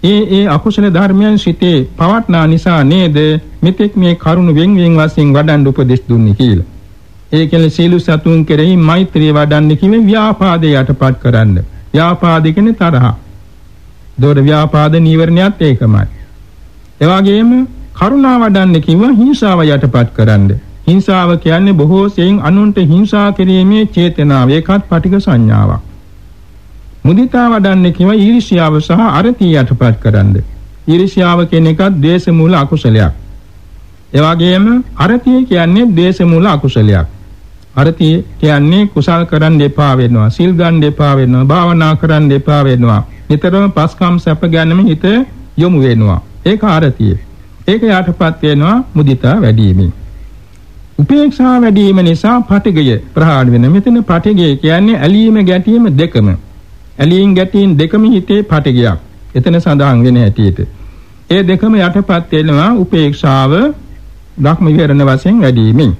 ඒ ඒ අකුසල ධර්මයන් සිටේ පවට්නා නිසා නේද මෙතෙක් මේ කරුණ වෙන් වෙන් වශයෙන් වඩන්න උපදෙස් දුන්නේ කියලා. ඒ කියන්නේ සීල සතුන් කෙරෙහි මෛත්‍රිය වඩන්න කිව්වේ ව්‍යාපාදේ යටපත් කරන්න. ව්‍යාපාද කියන්නේ තරහ. දොර ව්‍යාපාද නීවරණයත් ඒකමයි. ඒ වගේම කරුණා වඩන්න කිව්වා හිංසාව යටපත් කරන්න. හිංසාව කියන්නේ බොහෝ සෙයින් අනුන්ට හිංසා කිරීමේ චේතනාව ඒකත් පටික සංඥාවක්. මුදිතා වඩන්නේ කිව ඊර්ෂ්‍යාව සහ අරතිය යටපත් කරන්න. ඊර්ෂ්‍යාව කියන එකත් ද්වේෂ මූල අකුසලයක්. ඒ වගේම අරතිය කියන්නේ ද්වේෂ මූල අකුසලයක්. අරතිය කියන්නේ කුසල් කරන්න එපා වෙනවා, සිල් ගන්න එපා වෙනවා, භාවනා කරන්න එපා වෙනවා. නිතරම පස්කම් සැප ගැනීම හිත යොමු වෙනවා. ඒක අරතිය. ඒක යටපත් වෙනවා මුදිතා වැඩිමෙන්. උපේක්ෂා වැඩිම නිසා පටිගය ප්‍රහාණය වෙන. මෙතන පටිගය කියන්නේ ඇලීම ගැටීම දෙකම. ඇලීම් ගැටීම් දෙකම හිතේ පටිගයක්. එතන සඳහන් වෙන හැටියට. ඒ දෙකම යටපත් වෙනවා උපේක්ෂාව ධක්ම විහරණ වශයෙන් වැඩිමින්.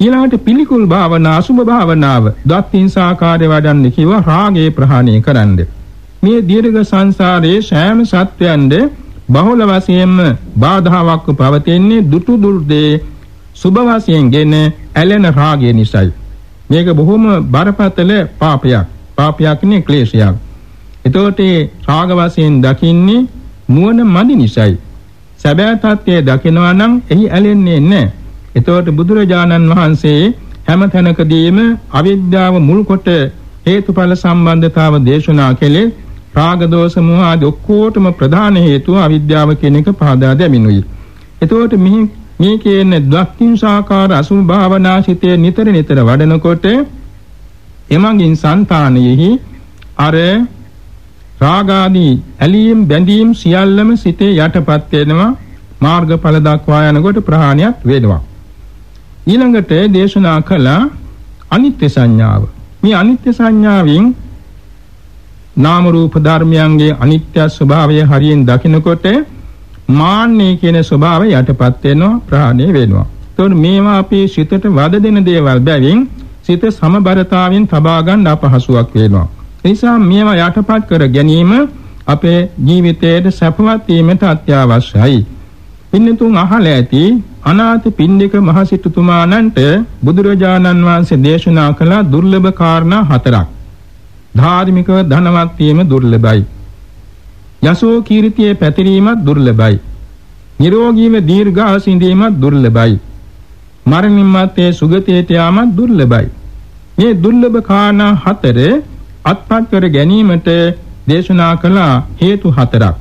ඊළඟට පිළිකුල් භාවනා අසුභ භාවනාව දත්ින්සාකාරය වඩන්න කිව්ව රාගේ ප්‍රහාණය කරන්න. මේ දීර්ඝ සංසාරයේ සෑම සත්‍යයන්ද බහුල වශයෙන්ම බාධාවක් පවතින්නේ දුටු දුර්දේ සුභ වශයෙන්ගෙන ඇලෙන රාගය නිසායි. මේක බොහොම බරපතල පාපයක්. පාපයක් නේ ක්ලේශයක්. එතකොට රාග වශයෙන් දකින්නේ නුවණ මදි නිසායි. සැබෑ තත්ත්වයේ දකිනවා නම් එහි ඇලෙන්නේ නැහැ. එතකොට බුදුරජාණන් වහන්සේ හැම තැනකදීම අවිද්‍යාව මුල් කොට හේතුඵල සම්බන්ධතාව දේශනා කළේ රාග දෝෂ මොහ ආදී ඔක්කොටම ප්‍රධාන හේතුව අවිද්‍යාව කියන එක පහදා දෙමිනුයි. එතකොට මෙහි මේ කියන ද්වක්ඛින්සාකාර අසුභ භාවනාසිතේ නිතර නිතර වඩනකොට එමගින් సంతානෙහි අර රාගාදී ඇලීම් බැඳීම් සියල්ලම සිතේ යටපත් වෙනවා. මාර්ගඵල දක්වා යනකොට ප්‍රහාණයක් වෙනවා. ඊළඟට දේශනා කළ අනිත්‍ය සංඥාව. මේ අනිත්‍ය සංඥාවෙන් නාම රූප ධර්මයන්ගේ අනිත්‍ය ස්වභාවය හරියෙන් දකිනකොට මාන්නේ කියන ස්වභාවය යටපත් වෙනවා ප්‍රහාණය වෙනවා. එතකොට මේවා අපේ සිතට වද දෙන දේවල් බැවින් සිත සමබරතාවෙන් තබා ගන්න අපහසුයක් වෙනවා නිසා මේවා යටපත් කර ගැනීම අපේ ජීවිතයේ සැපවත් වීමට අත්‍යවශ්‍යයි. පින්නතුන් අහලා ඇති අනාථ පින්ඩික මහසිටුතුමාණන්ට බුදුරජාණන් වහන්සේ දේශනා කළ දුර්ලභ කාරණා හතරක්. ධාර්මිකව ධනවත් වීම දුර්ලභයි. යසෝ කීර්තියේ පැතිරීමත් දුර්ලභයි. නිරෝගීව දීර්ඝාස ඉඳීමත් දුර්ලභයි. මරණින් මත්තේ සුගතියට යාමත් දුර්ලභයි. මේ දුර්ලභ කාරණා හතර අත්පත් කර ගැනීමට දේශනා කළ හේතු හතරක්.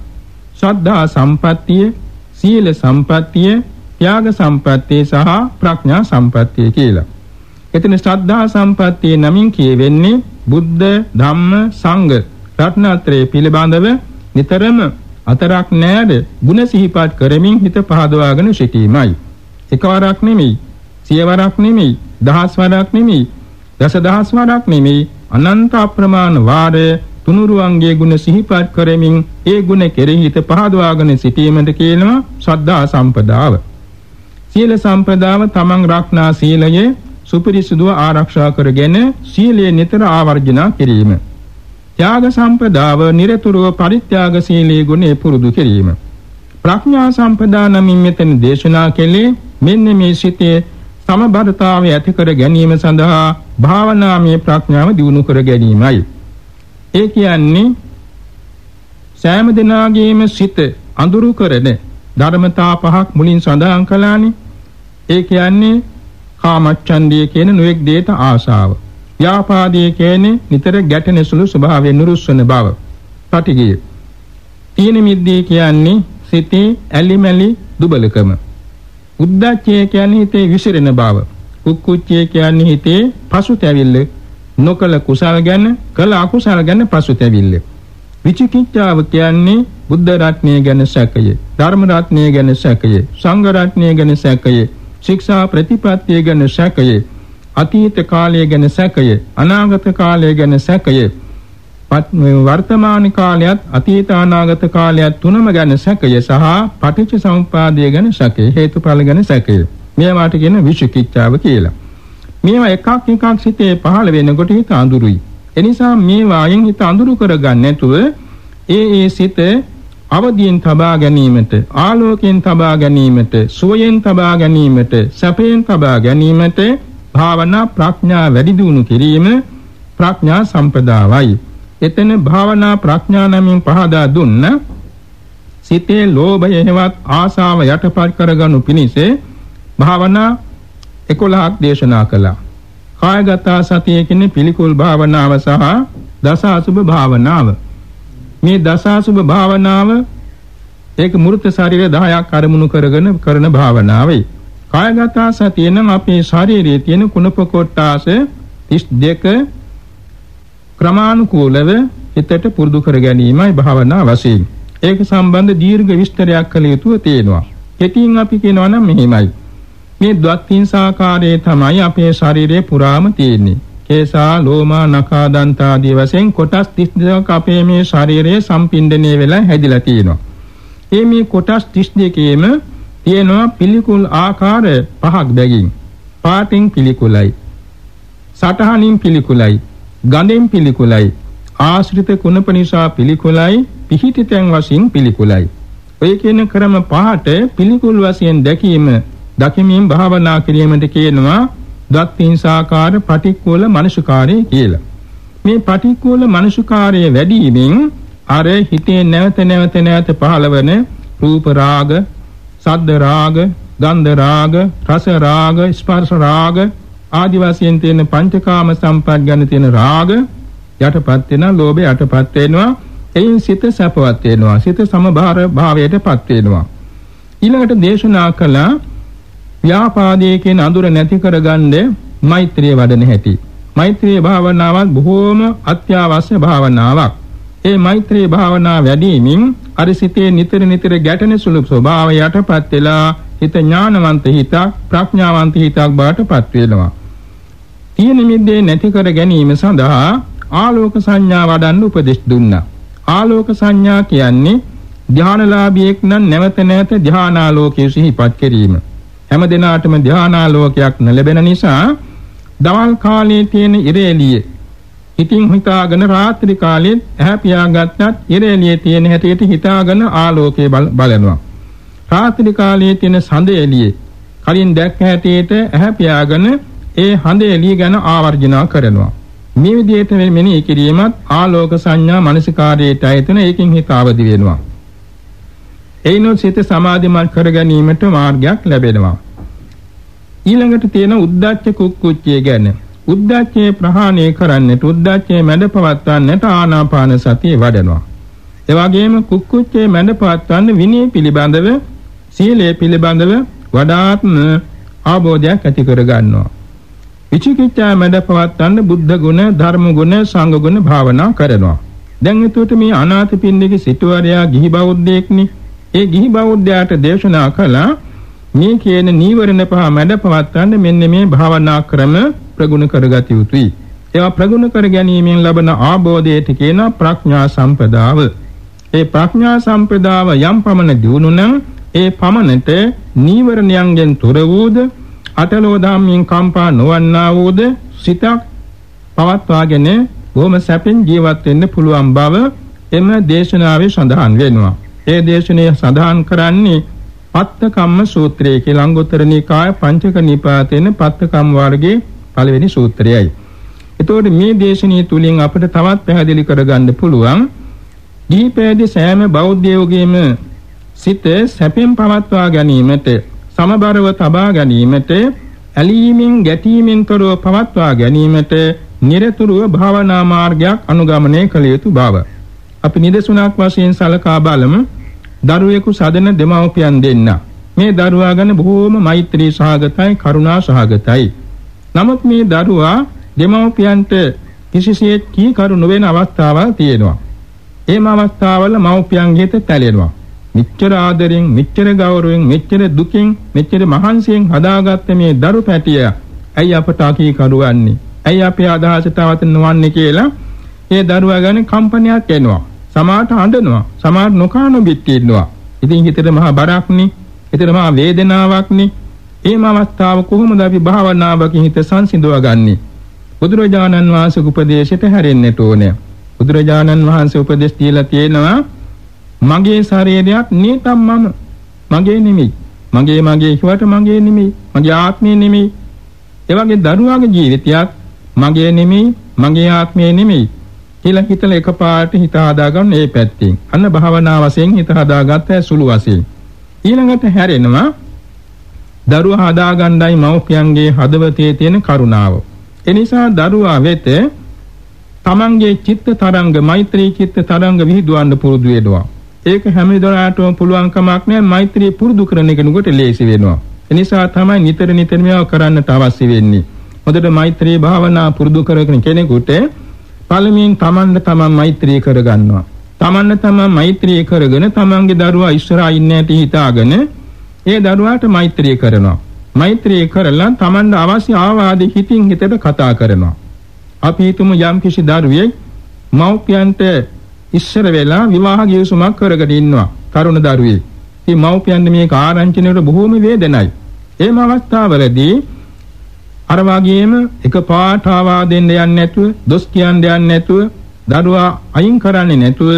ශ්‍රද්ධා සම්පත්තිය, සීල සම්පත්තිය, ත්‍යාග සම්පත්තිය සහ ප්‍රඥා සම්පත්තිය කියලා. එතන ශ්‍රද්ධා සම්පත්තිය නමින් කියවෙන්නේ බුද්ධ, ධම්ම, සංඝ රත්නත්‍රය පිළිබඳව නිතරම අතරක් නෑද ಗುಣ සිහිපත් කරමින් හිත පහදවාගෙන සිටීමයි. එකවරක් නෙමෙයි, සියවරක් නෙමෙයි, දහස් වරක් නෙමෙයි, දසදහස් වරක් නෙමෙයි අනන්ත අප්‍රමාණ වාරය තුනුරුවන්ගේ ගුණ සිහිපත් කරමින් ඒ ගුණ කෙරෙහි හිත පහදවාගෙන සිටීමට කියනවා ශ්‍රද්ධා සම්පදාව. සීල සම්පදාව තමන් රක්නා සීලයේ සුපිරිසුදුව ආරක්ෂා කරගෙන සීලය නිතර ආවර්ජනා කිරීම. ත්‍යාග සම්පදාව නිරතුරුව පරිත්‍යාග සීලී ගුණේ පුරුදු කිරීම. ප්‍රඥා සම්පදා නමින් මෙතන දේශනා කළේ මෙන්න මේ සිතේ සමබරතාවය ඇති කර ගැනීම සඳහා භාවනාමය ප්‍රඥාව දියුණු කර ගැනීමයි. ඒ කියන්නේ සෑම දිනාගේම සිත අඳුරු කරන ධර්මතා පහක් මුලින් සඳහන් කළානේ. ඒ කියන්නේ කාමච්ඡන්දිය කියන නුෙක් දේට ආශාව. ව්‍යාපාදයේ කියන්නේ නිතර ගැටෙන සුළු ස්වභාවයෙන් නුරුස්සන බව. පටිගිය. තීන මිද්දේ කියන්නේ සිතේ ඇලිමැලි දුබලකම. උද්දච්චය කියන්නේ හිතේ විසිරෙන බව. කුක්කුච්චය කියන්නේ හිතේ පසුතැවිල්ල. නොකල කුසල ගැන කළ අකුසල ගැන පසුතැවිල්ල. විචිකිච්ඡාව කියන්නේ බුද්ධ රත්නය ගැන සැකය, ධර්ම රත්නය ගැන සැකය, සංඝ රත්නය ගැන සැකය, ශික්ෂා ප්‍රතිපත්තිය ගැන සැකය, අතීත කාලය ගැන සැකය, අනාගත කාලය ගැන සැකය, වර්තමාන කාලයත් අතීත අනාගත කාලයත් තුනම ගැන සැකය සහ පටිච්ච සමුප්පාදය ගැන සැකය හේතුඵල ගැන සැකය. මේවාට කියන විචිකිච්ඡාව කියලා. මේවා එකක් එකක් සිතේ පහළ වෙනකොට හිත අඳුරුයි. එනිසා මේවායින් හිත අඳුරු කරගන්න නැතුව ඒ ඒ සිත අවදියෙන් තබා ගැනීමට ආලෝකයෙන් තබා ගැනීමට සුවයෙන් තබා ගැනීමට සැපයෙන් තබා ගැනීමට භාවනා ප්‍රඥා වැඩි දියුණු කිරීම ප්‍රඥා සම්පදායයි එතන භාවනා ප්‍රඥා නමින් පහදා දුන්න සිතේ ලෝභය හේවත් ආසාව යටපත් කරගනු පිණිස භාවනා 11ක් දේශනා කළා. කායගත සතිය කියන්නේ පිළිකුල් භාවනාව සහ දස අසුභ භාවනාව. මේ දස අසුභ භාවනාව ඒක මූර්ත ශරීර 10ක් අරමුණු කරගෙන කරන භාවනාවයි. කායගත සතිය නම් අපේ ශරීරයේ තියෙන කුණප කොටාස 32 ක්‍රමානුකූලව හිතට පුරුදු කර ගැනීමයි භාවනා වශයෙන්. ඒක සම්බන්ධ දීර්ඝ විස්තරයක් කළ යුතුව තියෙනවා. කෙටියෙන් අපි කියනවා නම් මෙහිමයි. මේ ද්වත්තිංසාකාරයේ තමයි අපේ ශරීරයේ පුරාම තියෙන්නේ. කේසා, ලෝමා, නඛා, දන්ත ආදී වශයෙන් කොටස් 32ක් අපේ මේ ශරීරයේ සම්පින්ඩණය වෙලා හැදිලා තියෙනවා. මේ මේ කොටස් 32කේම තියෙනවා පිළිකුල් ආකාර පහක් බැගින්. පාටින් පිළිකුලයි. සටහනින් පිළිකුලයි. ගඳෙන් පිළිකුලයි. ආශ්‍රිත කුණප නිසා පිළිකුලයි. පිහිටිතෙන් වශයෙන් පිළිකුලයි. ඔය කියන ක්‍රම පහට පිළිකුල් වශයෙන් දැකීම දකිමින් භාවනා කිරීමට කියනවා දත්තිංසාකාර පටික්කුල මනසකාරය කියලා. මේ පටික්කුල මනසකාරය වැඩිවීමෙන් අර හිතේ නැවත නැවත නැවත පහළවන රූප රාග, සද්ද රාග, ගන්ධ රාග, රස රාග, ස්පර්ශ රාග ආදි වශයෙන් තියෙන පංචකාම සම්පත් ගැන තියෙන රාග යටපත් වෙනවා, ලෝභය යටපත් වෙනවා. එයින් සිත සැපවත් වෙනවා. සිත සමබර භාවයටපත් වෙනවා. ඊළඟට දේශනා කළා ව්‍යාපාදයේ කියන අඳුර නැති කරගන්න මෛත්‍රිය වඩන හැටි. මෛත්‍රී භාවනාවත් බොහෝම අත්‍යවශ්‍ය භාවනාවක්. ඒ මෛත්‍රී භාවනාව වැඩිමින් අර සිතේ නිතර නිතර ගැටෙන සුළු ස්වභාවය යටපත් වෙලා හිත ඥානවන්ත හිතක් ප්‍රඥාවන්ත හිතක් බවටපත් වෙනවා. තීන මිද්දේ නැති කර ගැනීම සඳහා ආලෝක සංඥා වඩන්න උපදෙස් දුන්නා. ආලෝක සංඥා කියන්නේ ධානලාභියෙක් නම් නැවත නැවත ධානාලෝකයේ සිහිපත් කිරීම. හැම දිනාටම ධානාලෝකයක් නොලැබෙන නිසා දවල් කාලයේ තියෙන ඉරේලිය ඉතින් හිතාගෙන රාත්‍රී කාලෙත් ඇහැ පියාගත්තත් ඉරේලියේ තියෙන හැටියට හිතාගෙන ආලෝකය බලනවා. රාත්‍රී කාලයේ තියෙන සඳ එළියේ කලින් දැක්ක හැටියට ඇහැ පියාගෙන ඒ හඳ එළිය ගැන ආවර්ජනා කරනවා. මේ විදිහට මෙනෙහි කිරීමත් ආලෝක සංඥා මනසිකාරයට ඇතුණ ඒකින් හිත අවදි වෙනවා. එයිනොත් සිත සමාධිමත් කර ගැනීමට මාර්ගයක් ලැබෙනවා. ඊළඟට තියෙන උද්දච්ච කුක්කුච්චය ගැන. උද්දච්චය ප්‍රහාණය කරන්නට උද්දච්චය මැඩ පවත්වන්නට ආනාපාන සතිය වඩනවා. ඒ වගේම කුක්කුච්චය මැඩ පවත්වන්න විනය පිළිබඳව සීලය පිළිබඳව වඩාත්ම අවබෝධයක් ඇති කර ගන්නවා. විචිකිච්ඡා මැඩ පවත්වන්න බුද්ධ ගුණ, ධර්ම ගුණ, සංඝ ගුණ භාවනා කරනවා. දැන් එතකොට මේ අනාථපිණ්ඩික සිටුවරයා ගිහි බෞද්ධයෙක්නේ. ඒ ගිහි බෞද්ධයාට දේශනා කළා මේ කියන නීවරණ පහ මැඩ පවත්වන්න මෙන්න මේ භාවනා ක්‍රම ප්‍රගුණ කරගත යුතුයි. ඒවා ප්‍රගුණ කර ගැනීමෙන් ලබන ආબોධයට කියන ප්‍රඥා සම්පදාව. ඒ ප්‍රඥා සම්පදාව යම් පමණ දියුණු නම් ඒ පමණට නීවරණයන්ගෙන් තොර වූද අටලෝ ධම්මින් කම්පා නොවන්නා වූද සිතක් පවත්වාගෙන බොහොම සැපෙන් ජීවත් වෙන්න පුළුවන් බව එම දේශනාවේ සඳහන් වෙනවා. ඒ දේශනාව සඳහන් කරන්නේ පත්ත කම්ම සූත්‍රය කියලා අංගුත්තර නිකාය පංචක නිපාතේන පත්ත කම් වර්ගයේ පළවෙනි සූත්‍රයයි. එතකොට මේ දේශනාව තුලින් අපිට තවත් පැහැදිලි කරගන්න පුළුවන් දීපේදී සෑම බෞද්ධයෝගේම සිත සැපෙන් පවත්වා ගැනීමට සමබරව තබා ගැනීමට ඇලීමෙන් ගැටීමෙන් තොරව පවත්වා ගැනීමට නිරතුරුව භාවනා මාර්ගයක් අනුගමනය කළ යුතු බව. අපි නිදසුණක් වශයෙන් සලකා බලමු දරුවෙකු සදන දෙමව්පියන් දෙන්න. මේ දරුවා ගැන බොහෝම මෛත්‍රී සහගතයි කරුණා සහගතයි. නමුත් මේ දරුවා දෙමව්පියන්ට කිසිසේත් කී කරු නොවන අවස්ථාවල් තියෙනවා. එම අවස්ථාවල මව්පියන් හිත තැලෙනවා. මෙච්චර ආදරෙන් මෙච්චර ගෞරවයෙන් මෙච්චර දුකින් මෙච්චර මහන්සියෙන් හදාගත්ත මේ දරු පැටිය ඇයි අපට අකී කරුවන්නේ ඇයි අපේ අදහසට අවත නොවන්නේ කියලා ඒ දරුවා ගැන කම්පනයක් එනවා. සමාහට අඬනවා සමාහට නොකානු බිත් ඉන්නවා. ඉතින් හිතේ මහා බරක්නේ. හිතේ මහා වේදනාවක්නේ. එහෙම අවස්ථාව කොහොමද අපි භාවනාවකින් හිත සංසිඳව ගන්නේ බුදුරජාණන් වහන්සේගේ උපදේශයට හැරෙන්නට ඕනේ. බුදුරජාණන් වහන්සේ උපදේශ දීලා තියෙනවා මගේ ශරීරයක් නේතම් මම මගේ නෙමෙයි මගේ මගේ කිව්වට මගේ නෙමෙයි මගේ ආත්මය නෙමෙයි ඒ වගේ දරුවාගේ ජීවිතයක් මගේ නෙමෙයි මගේ ආත්මය නෙමෙයි කියලා හිතලා එකපාරට හිත හදාගන්න මේ පැත්තෙන්. අන්න භාවනා වශයෙන් හිත හදාගත්ත සුළු වශයෙන්. ඊළඟට හැරෙනවා දරුවා හදාගන්නයි මව්පියන්ගේ හදවතේ තියෙන කරුණාව. එනිසා දරුවා වෙත තමන්ගේ චිත්ත තරංග මෛත්‍රී චිත්ත තරංග විහිදුවන්න පුරුදු වෙනවා. ඒක හැම දොරාටම පුළුවන් කමක් නෑ මෛත්‍රී පුරුදු කරන කෙනෙකුට ලේසි වෙනවා. එනිසා තමයි නිතර නිතර මේවා කරන්නට අවශ්‍ය වෙන්නේ. හොඳට මෛත්‍රී භාවනා පුරුදු කරගෙන කෙනෙකුට පළමුවෙන් තමන්ට තමන් මෛත්‍රී කරගන්නවා. තමන්ට තමන් මෛත්‍රී කරගෙන තමන්ගේ දරුවා ඉස්සරහා ඉන්නේ නැති හිතාගෙන ඒ දරුවාට මෛත්‍රී කරනවා. මෛත්‍රී කරලා තමන්ට අවශ්‍ය ආවාද හිතින් හිතට කතා කරනවා. අපි හිතමු යම් කිසි දරුවෙක් මව්පියන්ට ඉස්සර වෙලා විවාහ ගිවිසුමක් කරගෙන ඉන්නවා. තරුණ දරුවෙක්. ඉතින් මව්පියන්ට මේක ආරංචිනේට බොහෝම වේදනයි. එහෙම අවස්ථාවලදී අර වගේම එක පාට ආවා දෙන්න යන්නේ නැතුව, දොස් කියන්න යන්නේ නැතුව, දරුවා අයින් කරන්නේ නැතුව,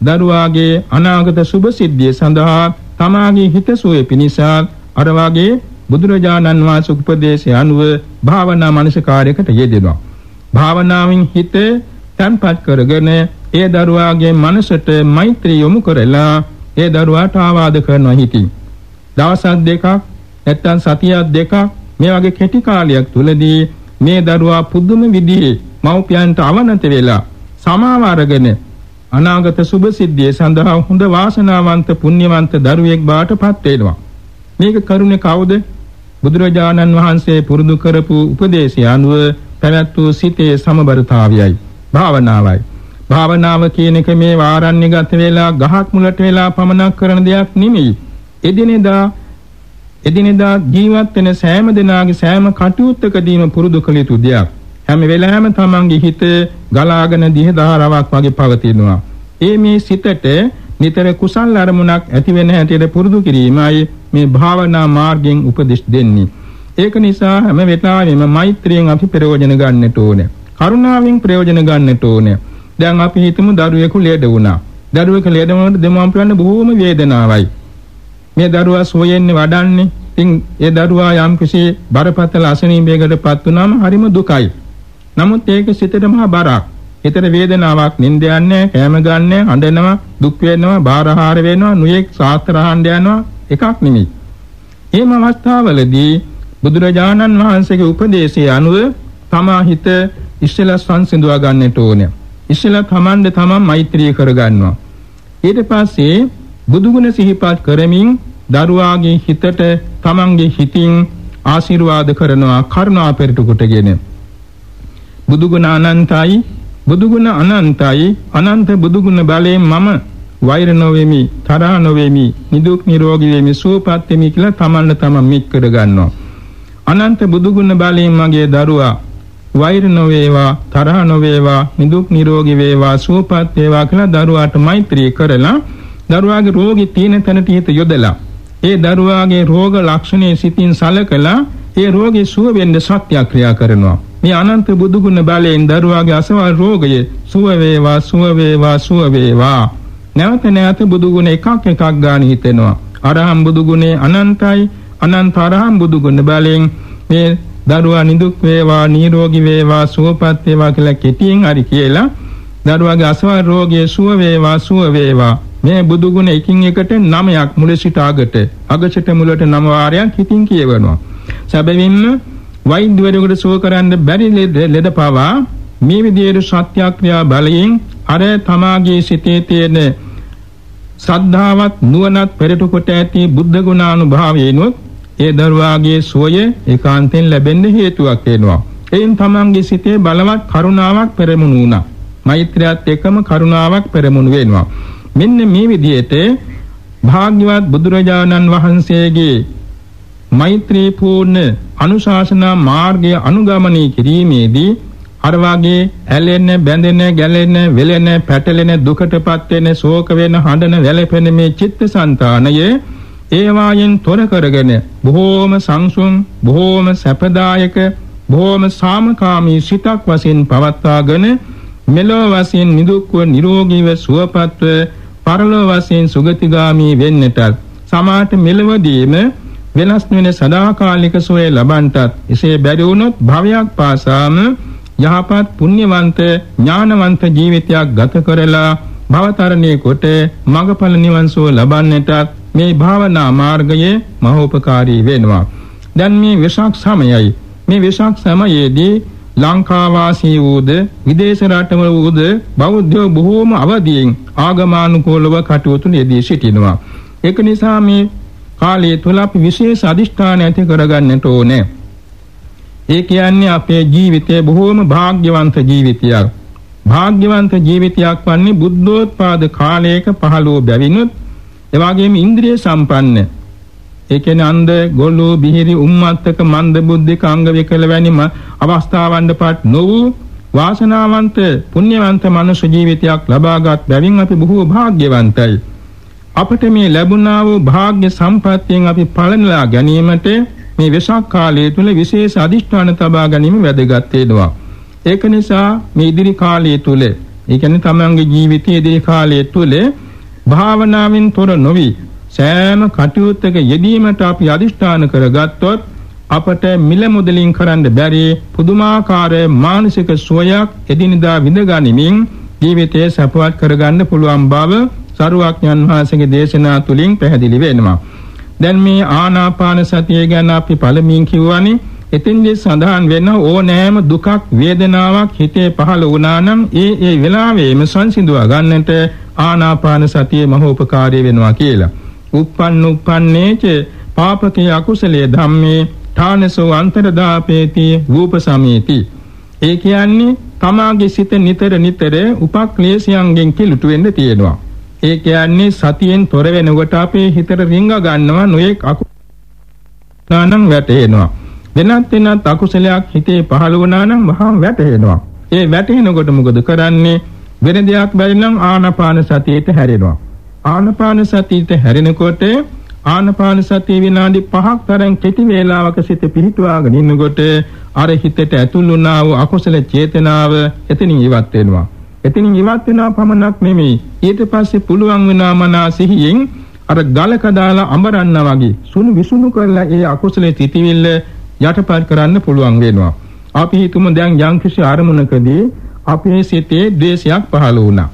දරුවාගේ අනාගත සුභ සිද්ධිය සඳහා තමාගේ හිතසුවේ පිණිස අර වගේ බුදුරජාණන් වහන්සේ උපදේශය අනුව භාවනා මනසකාරයකට යෙදෙනවා. භාවනාවෙන් හිත තන්පත් කරගෙන ඒ දරුවාගේ මනසට මෛත්‍රී යොමු කරලා ඒ දරුවාට ආවාද කරනවා හිතින්. දවසක් දෙකක් නැත්තම් සතියක් දෙකක් මේ වගේ කෙටි කාලයක් තුලදී මේ දරුවා පුදුම විදිහේ මව්පියන්ට අවනත වෙලා සමාව අරගෙන අනාගත සුභ සිද්ධිය සඳහා හොඳ වාසනාවන්ත පුණ්‍යවන්ත දරුවෙක් බවට පත් වෙනවා. මේක කරුණේ කවුද? බුදුරජාණන් වහන්සේ පුරුදු කරපු උපදේශය අනුව පැවැත් වූ සිතේ සමබරතාවයයි භාවනාවයි. භාවනාව කියන එක මේ වාරණ්‍යගත වෙලා ගහක් මුලට වෙලා පමනක් කරන දෙයක් නෙමෙයි. එදිනෙදා එදිනෙදා ජීවත් වෙන සෑම දිනාගේ සෑම කටයුත්තකදීම පුරුදු කළ යුතු දෙයක්. හැම වෙලාවෙම තමන්ගේ හිත ගලාගෙන දිහ ධාරාවක් වගේ පවතිනවා. ඒ මේ සිතට නිතර කුසල් අරමුණක් ඇති වෙන හැටියට පුරුදු කිරීමයි මේ භාවනා මාර්ගයෙන් උපදෙස් දෙන්නේ. ඒක නිසා හැම වෙලාවෙම මෛත්‍රියෙන් අපි ප්‍රයෝජන ගන්නට ඕනේ. කරුණාවෙන් ප්‍රයෝජන ගන්නට ඕනේ. දැන් අපි හිතමු දරුවෙකු ලෙඩ වුණා. දරුවෙකු ලෙඩ වුණාට දෙමාපියන් බොහෝම වේදනාවයි. මේ දරුවා සෝයෙන්නේ වඩන්නේ. ඉතින් ඒ දරුවා යම් කිසි බරපතල අසනීපයකටපත් වුණාම හරිම දුකයි. නමුත් ඒක සිතට මහා බරක්. හිතට වේදනාවක් නින්ද යන්නේ, කැම ගන්නෑ, හඬනවා, දුක් වෙනවා, බාරහාර වෙනවා, නුයෙක් ශාස්ත්‍රහඬ යනවා එකක් නෙමෙයි. එහෙම අවස්ථාවලදී බුදුරජාණන් වහන්සේගේ උපදේශය අනුව තමා හිත ඉස්සෙල්ලා සංසිඳවා ගන්නට ඕනේ. ඉස්සෙල්ලා තමන්ද තමන් මෛත්‍රී කරගන්නවා. ඊට පස්සේ බුදුගුණ සිහිපත් කරමින් දරුවාගේ හිතට තමන්ගේ හිතින් ආශිර්වාද කරනවා කරුණා පෙරට කොටගෙන. බුදුගුණ අනන්තයි බුදුගුණ අනන්තයි අනන්ත බුදුගුණ බලයෙන් මම වෛර නොවෙමි තරහ නොවෙමි නිදුක් නිරෝගී වෙමි සුවපත් වෙමි කියලා තමන්ට තමන් මික් කර ගන්නවා අනන්ත බුදුගුණ බලයෙන් මගේ දරුවා වෛර නොවේවා තරහ නොවේවා නිදුක් නිරෝගී වේවා සුවපත් වේවා කියලා දරුවාට මෛත්‍රී කරලා දරුවාගේ රෝගී තියෙන තැනට හිත යොදලා ඒ දරුවාගේ රෝග ලක්ෂණේ සිතින් සලකලා ඒ රෝගේ සුව වෙන්න සත්‍යක්‍රියා කරනවා. මේ අනන්ත බුදුගුණ බලයෙන් දරුවාගේ අසවල් රෝගය සුව වේවා සුව වේවා සුව වේවා නැවත නැවත බුදුගුණ එකක් එකක් ගන්න හිතෙනවා. අරහම් බුදුගුණේ අනන්තයි අනන්ත අරහම් බුදුගුණ බලයෙන් මේ දරුවා නිදුක් වේවා නිරෝගී වේවා සුවපත් වේවා කියලා කෙටියෙන් හරි කියලා දරුවාගේ අසවල් රෝගයේ සුව වේවා සුව වේවා. මේ බුදු ගුණ එකින් එකට නමයක් මුල සිට අගට අගට මුලට නම වාරයක් හිතින් කියවනවා. සැබවින්ම වෛද්‍යවරයෙකුට සුව කරන්න බැරි ලෙඩ පවා මේ විදිහේ සත්‍යක්‍රියා බලයෙන් අර තමාගේ සිතේ තියෙන සද්ධාවත් නුවණත් පෙරට කොට ඇති බුද්ධ ගුණානුභාවයෙන්ොත් ඒ දරුවාගේ සුවය ඒකාන්තයෙන් ලැබෙන්න හේතුවක් වෙනවා. එයින් තමන්ගේ සිතේ බලවත් කරුණාවක් පෙරමුණු වුණා. මෛත්‍රියත් එක්කම කරුණාවක් පෙරමුණු වෙනවා. මෙන්න මේ විදිහට භාග්‍යවත් බුදුරජාණන් වහන්සේගේ මෛත්‍රී පූර්ණ අනුශාසනා මාර්ගය අනුගමනය කිරීමේදී අර වාගේ ඇලෙන බැඳෙන ගැලෙන වෙලෙන පැටලෙන දුකටපත් වෙන ශෝක වෙන හඬන වැළපෙන මේ චිත්තසංතානයේ ඒවායෙන් තොර කරගෙන බොහෝම සංසුන් බොහෝම සැපදායක බොහෝම සාමකාමී සිතක් වශයෙන් පවත්වාගෙන මෙලොව වශයෙන් නිදුක්ව නිරෝගීව සුවපත්ව පරලොව වශයෙන් සුගතිගාමී වෙන්නටත් සමාත මෙලවදීම වෙනස් වෙන සදාකාලික සෝය ලබන්ටත් එසේ බැරි වුණොත් භවයක් පාසාම යහපත් පුණ්‍යවන්ත ඥානවන්ත ජීවිතයක් ගත කරලා භවතරණයේ කොට මඟඵල නිවන් සුව ලබන්නටත් මේ භාවනා මාර්ගයේ මහෝපකාරී වෙනවා. දැන් මේ වෙසක් සමයයි. මේ වෙසක් සමයේදී ලංකා වාසී වූද විදේශ රටවල වූද බෞද්ධයෝ බොහෝම අවදියෙන් ආගමානුකූලව කටයුතු යෙදී සිටිනවා. ඒක නිසා මේ කාලය තුල අපි විශේෂ අදිෂ්ඨාන ඇති කරගන්නට ඕනේ. ඒ කියන්නේ අපේ ජීවිතය බොහෝම වාග්යවන්ත ජීවිතයක්. වාග්යවන්ත ජීවිතයක් වන්නේ බුද්ධෝත්පාද කාලයක පහළ වූ බැවිනුත් එවාගෙම ඉන්ද්‍රිය සම්පන්න. ඒ කියන්නේ අන්ධ ගොළු බිහිරි උම්මත්තක මන්ද බුද්ධික අංග විකල වැනිම අවස්ථාවන්ටපත් නොවූ වාසනාවන්ත පුණ්‍යවන්ත මනුෂ්‍ය ජීවිතයක් ලබාගත් බැවින් අපි බොහෝ වාග්යවන්තයි අපට මේ ලැබුණා වූ වාග්ය සම්පත්තියෙන් අපි පළනලා ගැනීමට මේ වෙසක් කාලය තුල විශේෂ අදිෂ්ඨාන තබා ගැනීම වැදගත් වෙනවා. ඒක නිසා මේ ඉදිරි කාලය තුල ඒ කියන්නේ තමන්ගේ ජීවිතයේ ඉදිරි කාලය තුල භාවනාවෙන් තොර නොවි සෑම කටයුත්තක යෙදීමට අපි අදිෂ්ඨාන කරගත්තොත් අපට මිල මුදලින් කරන්න බැරි පුදුමාකාර මානසික සුවයක් එදිනදා විඳගනිමින් ජීවිතය සපවත් කරගන්න පුළුවන් බව සරුවක්ඥන් වහන්සේගේ දේශනා තුලින් පැහැදිලි වෙනවා. දැන් මේ ආනාපාන සතිය ගැන අපි පළමුවෙන් කිව්වනේ එතෙන්දී සඳහන් වෙන ඕනෑම දුකක් වේදනාවක් හිතේ පහළ වුණා නම් ඒ ඒ වෙලාවෙම සංසිඳුවා ගන්නට ආනාපාන සතිය මහෝපකාරී වෙනවා කියලා. uppන්න uppන්නේච පාපකේ අකුසලයේ ධම්මේ ඨානසෝ අන්තරදාපේති රූපසමේති. ඒ කියන්නේ තමාගේ සිත නිතර නිතර උපක්ලේශයන්ගෙන් කිලුට වෙන්න තියෙනවා. ඒ කියන්නේ සතියෙන් තොර වෙනකොට අපේ හිතට රිංග ගන්නවා නොයෙක් අකුසලයන් වැටෙනවා. වෙනත් වෙනත් අකුසලයක් හිතේ පහළ වුණා නම් වහාම වැටෙනවා ඒ වැටෙනකොට මොකද කරන්නේ? වෙන දෙයක් බැරි නම් ආනාපාන සතියට හැරෙනවා. ආනපාන සතියට හැරෙනකොට ආනපාන සතිය විනාඩි 5ක් තරම් කෙටි වේලාවක සිට පිහිටුවාගෙන ඉන්නකොට අර හිතට ඇතුල් වුණා වූ අකුසල චේතනාව එතනින් ඉවත් වෙනවා. එතනින් ඉවත් වෙනා පමණක් නෙමෙයි. ඊට පස්සේ පුළුවන් වෙනා මනා සිහියෙන් අර ගලක දාලා අඹරන්නා වගේ සුණු විසුණු කරලා ඒ අකුසලයේ තිතිවිල්ල යටපත් කරන්න පුළුවන් වෙනවා. අපි හිතමු දැන් යම්කිසි අරමුණකදී අපේ සිතේ ද්වේෂයක් පහළ වුණා.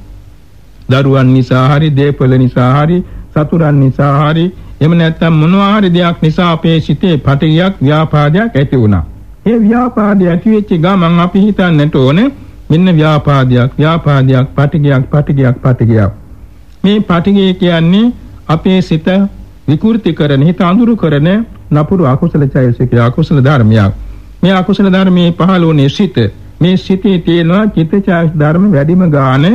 දරුවන් නිසා හරි දේපල නිසා හරි සතුරන් නිසා හරි එහෙම නැත්නම් මොනවා හරි දෙයක් නිසා අපේ සිතේ පටියක් ව්‍යාපාදයක් ඇති වුණා. ඒ ව්‍යාපාදය ඇති වෙච්ච ගමන් අපි හිතන්නට ඕනේ මෙන්න ව්‍යාපාදයක් ව්යාපාදයක් පටිගයක් පටිගයක් පටිගයක්. මේ පටිගය කියන්නේ අපේ සිත විකෘති කරන හිත අඳුරු කරන නපුරු අකුසල චෛතසික අකුසල ධර්මයක්. මේ අකුසල ධර්මයේ පහළ වුණේ සිත. මේ සිතේ තියෙනවා චිත්තචෛතසික ධර්ම වැඩිම ගානේ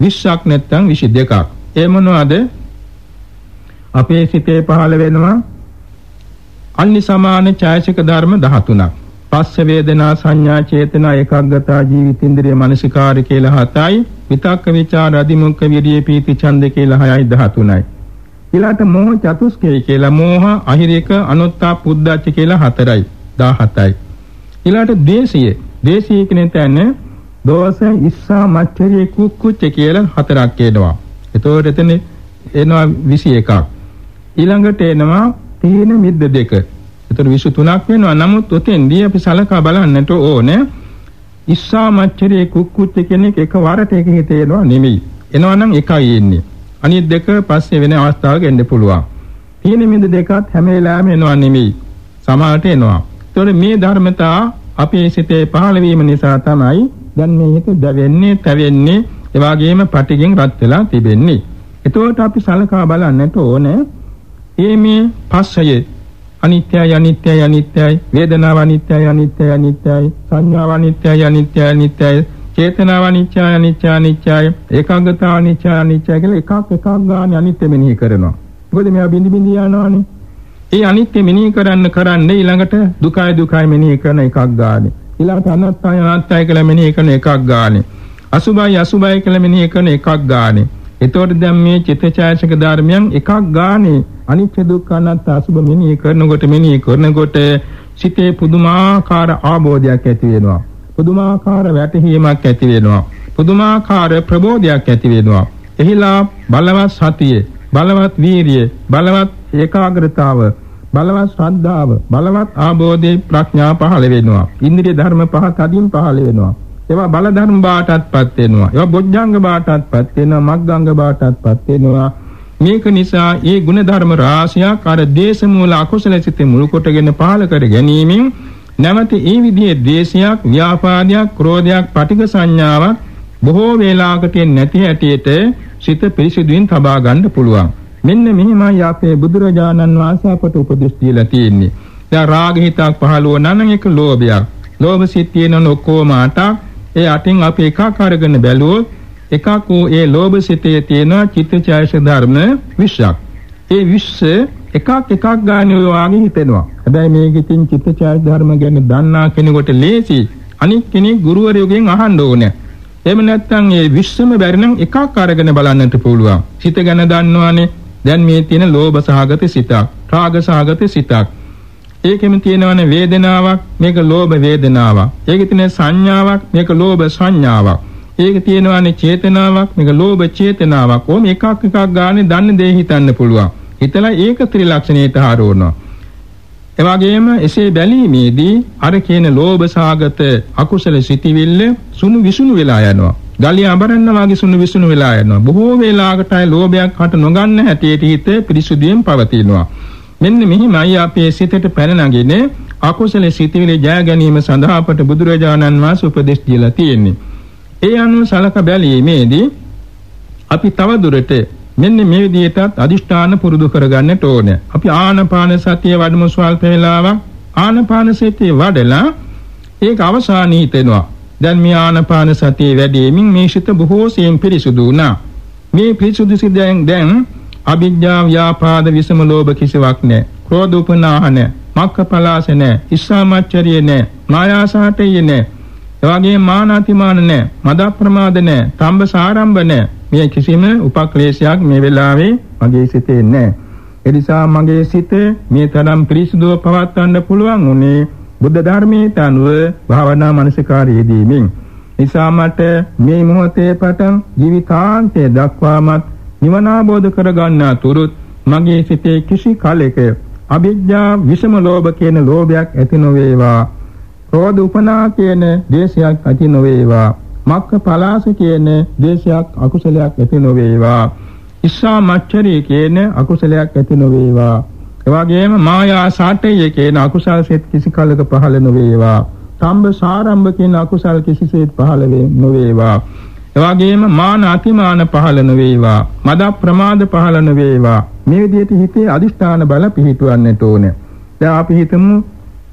20ක් නැත්නම් 22ක්. ඒ මොනවද? අපේ සිතේ පහළ වෙනවා අනි සමාන ඡායසික ධර්ම 13ක්. පස්ස වේදනා සංඥා චේතනා ඒකාග්‍රතා ජීවිතින්ද්‍රිය මනසිකාර කියලා හතයි. විතක්ක ਵਿਚාර අධිමුඛ විරිය පීති ඡන්ද කියලා 6යි 13යි. ඊළාට මෝහ චතුස්කය කියලා මෝහ අහිරික අනුත්තා පුද්දච්ච කියලා 4යි 17යි. ඊළාට දේශය දේශය කියන තැන දෝෂ ඉස්සා මච්චරිය කුක්කුච්ච කියලා හතරක් එනවා. එතකොට එතන එනවා 21ක්. ඊළඟට එනවා තීන මිද්ද දෙක. එතකොට 23ක් වෙනවා. නමුත් ඔතෙන්දී අපි සලකා බලන්නට ඕනේ ඉස්සා මච්චරිය කුක්කුච්ච කියන එක එකවරට එක හිතේ එනවා නෙමෙයි. එනවා නම් එකයි එන්නේ. අනිත් දෙක පස්සේ වෙන අවස්ථාවක එන්න පුළුවන්. තීන මිද්ද දෙකත් හැම වෙලාවෙම එනවා නෙමෙයි. සමහරට එනවා. එතකොට මේ ධර්මතා අපේ සිතේ පහළ වීම නිසා තමයි දැන් මේ හිත දැවෙන්නේ, තැවෙන්නේ, ඒ වගේම පටිගෙන් රත් වෙලා තිබෙන්නේ. එතකොට අපි සලකා බලන්නට ඕනේ මේ මේ පස්සයේ අනිත්‍යයි අනිත්‍යයි අනිත්‍යයි වේදනාව අනිත්‍යයි අනිත්‍යයි අනිත්‍යයි සංඥාව අනිත්‍යයි අනිත්‍යයි අනිත්‍යයි චේතනාව අනිත්‍යයි අනිත්‍යයි අනිත්‍යයි ඒකාග්‍රතාව අනිත්‍යයි අනිත්‍යයි කියලා එකක් එකක් ගන්න අනිත්‍ය මෙනෙහි කරනවා. මොකද මේවා බිඳි බිඳි යනවානේ. ඒ අනිත්‍ය මෙනෙහි කරන්න කරන්න ඊළඟට දුකයි දුකයි මෙනෙහි කරන එකක් ගානේ. ඊළඟට අනත්තයි අනත්තයි කියලා මෙනෙහි කරන එකක් ගානේ. අසුභයි අසුභයි කියලා මෙනෙහි කරන එකක් ගානේ. එතකොට දැන් මේ චිත්තචෛතසික ධර්මයන් එකක් ගානේ අනිත්‍ය දුක්ඛ අනාත්ම අසුභ මෙනෙහි කරනකොට මෙනෙහි කරනකොට සිතේ පුදුමාකාර ආબોධයක් ඇති වෙනවා. පුදුමාකාර වැටහීමක් ඇති වෙනවා. පුදුමාකාර ප්‍රබෝධයක් ඇති වෙනවා. එහිලා බලවත් සතිය, බලවත් වීරිය, බලවත් ඒකාග්‍රතාව බලවත් ශ්‍රද්ධාව බලවත් ආબોධේ ප්‍රඥා පහළ වෙනවා ඉන්ද්‍රිය ධර්ම පහ තදින් පහළ වෙනවා ඒවා බල ධර්ම බාටත්පත් වෙනවා ඒවා බොජ්ජංග බාටත්පත් වෙනවා මග්ගංග බාටත්පත් වෙනවා මේක නිසා ඒ ගුණධර්ම රාශියක් අර දේශ මූල අකුසල සිත මුල් කොටගෙන පහල කර ගැනීමෙන් නැවත ඒ විදිහේ ද්වේෂයක්, ව්‍යාපාදයක්, ක්‍රෝධයක්, පටිඝ සංඥාවක් බොහෝ වේලාවකට නැති හැටියට සිත පිරිසිදුවෙන් තබා ගන්න පුළුවන්. මෙන්න මෙහිමයි අපේ බුදුරජාණන් වහන්සේ අපට උපදෙස් දීලා තියෙන්නේ. දැන් රාග හිතක් පහළ වුණා නම් ඒක ලෝභයක්. ලෝභ සිත් තියෙන ඔක්කොම අටක් ඒ අටින් අපි එකක් අරගෙන බැලුවොත් එකක් වූ ඒ ලෝභ සිතේ තියෙන චිත්තචෛතසික ධර්ම 20ක්. ඒ 20 එකක් එකක් ගන්න ඔය වාගේ හිතෙනවා. හැබැයි මේකෙන් චිත්තචෛතසික ධර්ම ගැන දන්නා කෙනෙකුට ලේසි. අනික් කෙනෙක් ගුරුවරයෙකුගෙන් අහන්න ඕනේ. එහෙම නැත්නම් ඒ 20ම බැරි නම් එකක් අරගෙන බලන්නට පුළුවන්. සිත ගැන දන්නවානේ. දැන් මේ තියෙන ලෝභ සහගත සිතක්, රාග සහගත සිතක්. ඒකෙම තියෙනවනේ වේදනාවක්, මේක ලෝභ වේදනාවක්. ඒකේ තියෙන සංඥාවක්, මේක ලෝභ සංඥාවක්. ඒක තියෙනවානේ චේතනාවක්, මේක ලෝභ චේතනාවක්. ඕම එකක් එකක් ගානේ දන්න දේ හිතන්න පුළුවන්. හිතලා ඒක ත්‍රිලක්ෂණයට හරවනවා. එවැගේම එසේ බැලීමේදී අර කියන ලෝභ සාගත අකුසල සිටිවිල්ල සුණු විසුණු වෙලා යනවා. ගලිය අඹරන්න වාගේ සුණු විසුණු වෙලා යනවා. බොහෝ වේලාවකට අය ලෝභයක් හට නොගන්න හැටියට හිත පිරිසුදුයෙන් පවතිනවා. මෙන්න මෙහිමයි අපේ සිතට පැන නගින්නේ අකුසල සිටිවිලි ජය ගැනීම සඳහා අපට බුදුරජාණන් වහන්සේ උපදෙස් දීලා තියෙන්නේ. ඒ අනුව සලක බැලීමේදී අපි තව දුරට මෙන්න මේ විදිහටත් අදිෂ්ඨාන පුරුදු කරගන්නට ඕනේ. අපි ආනපාන සතිය වඩමු ස්වල්ප වේලාවක් ආනපාන සතිය වඩලා ඒක අවසානී හිතෙනවා. දැන් මේ ආනපාන සතිය වැඩිමින් මේ සිත බොහෝ සෙයින් පිරිසුදු වුණා. මේ පිරිසුදු සිතෙන් දැන් අවිජ්ජා ව්‍යාපාද විසම ලෝභ කිසිවක් නැහැ. ක්‍රෝධ උපනාහ නැහැ. මක්ඛපලාස නැහැ. ඉස්සාමච්චරිය නැහැ. මායාසහටය නැහැ. එවාගේ මානාතිමාන නැහැ. මද ප්‍රමාද නැහැ. තම්බ සාරම්භ නැහැ. මේ කිසිම උපක්ලේශයක් මේ වෙලාවේ මගේ සිතේ නැහැ. ඒ නිසා මගේ සිත මේ තරම් පිරිසුදුව පවත්වන්න පුළුවන් උනේ බුද්ධ ධර්මයට අනුව භාවනා මනසිකාරයේදීමින්. නිසා මට මේ මොහොතේ පටන් ජීවිතාන්තය දක්වාමත් නිවන අවබෝධ කරගන්නා තුරුත් මගේ සිතේ කිසි කලෙක අවිජ්ජා විෂම ලෝභ කියන ලෝභයක් ඇති නොවේවා. ක්‍රෝධ උපනා කියන දේශයක් ඇති නොවේවා. මක්ක පලාස කියන දේශයක් අකුසලයක් ඇති නොවේවා. ඉස්සා මච්චරී කියන අකුසලයක් ඇති නොවේවා. එවාගේම මායා සාටය කියන අකුසල් සෙත් කිසි කලක පහළ නොවේවා. සම්බ සාරම්භ කියන අකුසල් කිසිසේත් පහළ නොවේවා. එවාගේම මාන අතිමාන පහළ නොවේවා. මද ප්‍රමාද පහළ නොවේවා. මේ විදිහට හිතේ අදිෂ්ඨාන බල පිහිටවන්නට ඕනේ. දැන් අපි හිතමු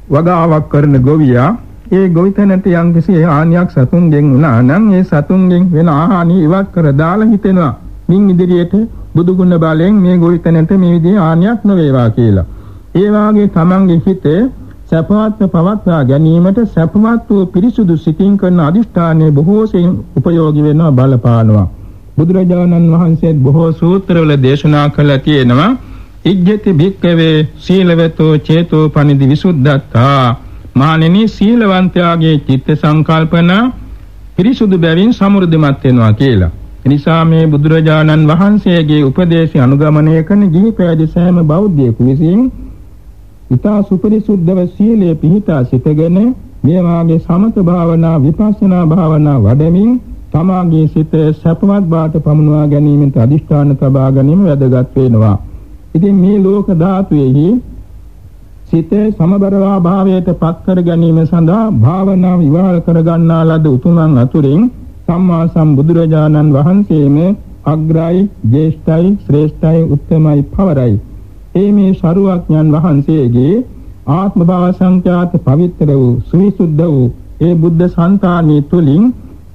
වගාවක් කරන ගොවියා ඒ ගොවිතැනට යම්කිසි හානියක් සතුන්ගෙන් වුණා නම් ඒ සතුන්ගෙන් වෙන ආහානි ඉවත් කර දාලා හිතෙනවා මින් ඉදිරියට බුදු ගුණ බලයෙන් මේ ගොවිතැනට මේ විදිහේ හානියක් නොවේවා කියලා. ඒ වාගේ තමන්ගේ හිතේ සපවත් පවත්වා ගැනීමට සපවත් වූ පිරිසුදු සිතින් කරන අදිෂ්ඨානයේ බොහෝ සෙයින් උපයෝගී වෙනවා බලපානවා. බුදුරජාණන් වහන්සේ බොහෝ සූත්‍රවල දේශනා කළා තියෙනවා ඉජ්ජති භික්කවේ සීලවතෝ චේතෝ පනිදි විසුද්ධත්තා මහණෙනි සීලවන්තයාගේ චිත්ත සංකල්පන පිරිසුදු බැවින් සමෘද්ධිමත් වෙනවා කියලා. එනිසා මේ බුදුරජාණන් වහන්සේගේ උපදේශය අනුගමනය කරන ගිහි පැවිදි සෑම බෞද්ධයෙකු විසින් ඊතා සුපරිසුද්ධව සීලයේ පිහිටා සිටගෙන මේ වාගේ සමත භාවනා විපස්සනා භාවනා වඩමින් තමාගේ සිත සැපවත් බාට පමුණවා ගැනීමට අදිෂ්ඨාන තබා ගැනීම වැදගත් වෙනවා. ඉතින් මේ ලෝක ධාතුවේහි සිතේ සමබරවා භාවයට පත් කර ගැනීම සඳහා භාවනාව විවහල් කර ගන්නා ලද උතුමන් අතුරින් සම්මා සම්බුදුරජාණන් වහන්සේම අග්‍රයි, ජේෂ්ඨයි, ශ්‍රේෂ්ඨයි, උත්තමයි, පවරයි. ඒ මේ ශරුවඥන් වහන්සේගේ ආත්ම භාව සංඛ්‍යාත පවිත්‍ර වූ සවිසුද්ධ වූ ඒ බුද්ධ సంతානිය තුලින්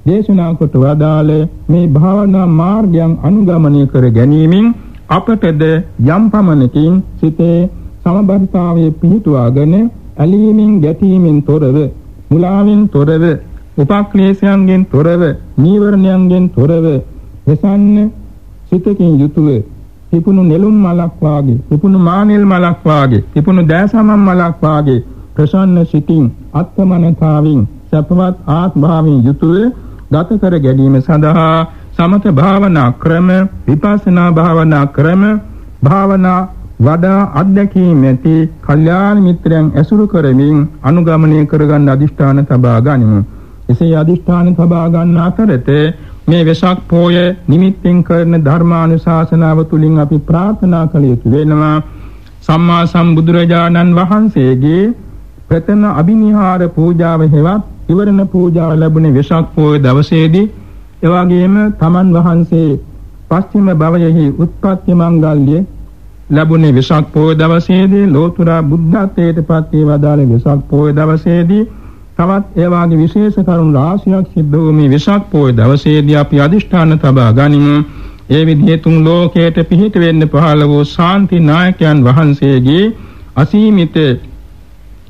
දේශනා කොට වදාළ මේ භාවනා මාර්ගයන් අනුගමනය කර ගැනීමෙන් අපටද යම් පමණකින් සිතේ සමබරතාවයේ පිහිටුවාගෙන ඇලීමෙන් ගැටීමෙන් තොරව මුලාවෙන් තොරව උපක්ලේශයන්ගෙන් තොරව නීවරණයන්ගෙන් තොරව ප්‍රසන්න සිතකින් යුතුව පිපුණු නෙළුම් මලක් වාගේ පිපුණු මානෙල් මලක් වාගේ පිපුණු දෑසමම් මලක් වාගේ ප්‍රසන්න සිතින් අත්මනතාවින් සපවත් ආත්භාවයෙන් යුතුව ගත කර ගැනීම සඳහා සමත භාවනා ක්‍රම විපස්සනා භාවනා ක්‍රම භාවනා වඩා අධ්‍යක්ීම් ඇති කල්යාණ මිත්‍රයන් ඇසුරු කරමින් අනුගමනය කරගන්න අදිෂ්ඨාන තබා ගනිමු. එසේ අදිෂ්ඨාන තබා ගන්න අතරතේ මේ වෙසක් පෝය නිමිත්තෙන් කරන ධර්මානුශාසනාව තුලින් අපි ප්‍රාර්ථනා කළ යුතු වෙනවා සම්මා සම්බුදුරජාණන් වහන්සේගේ ප්‍රථම අභිනිහාර පූජාව හෙවත් ඉවරණ පූජාව ලැබුණේ වෙසක් පෝය දවසේදී එවාගෙම තමන් වහන්සේ පස්චිම භවයෙහි උත්පත්ති මංගල්‍ය ලැබුණේ වෙසක් පෝය දවසේදී ලෝතුරා බුද්ධත්වයට පත් වේ වදාළ වෙසක් පෝය දවසේදී තවත් ඒ වාගේ විශේෂ කරුණු රාශියක් සිද්ධ වූ මේ වෙසක් පෝය දවසේදී අපි අදිෂ්ඨාන තබා ගනිමු. ඒ විදිහේ තුන් ලෝකයට පිහිට වෙන්න පහළ වූ ශාන්ති නායකයන් වහන්සේගේ අසීමිත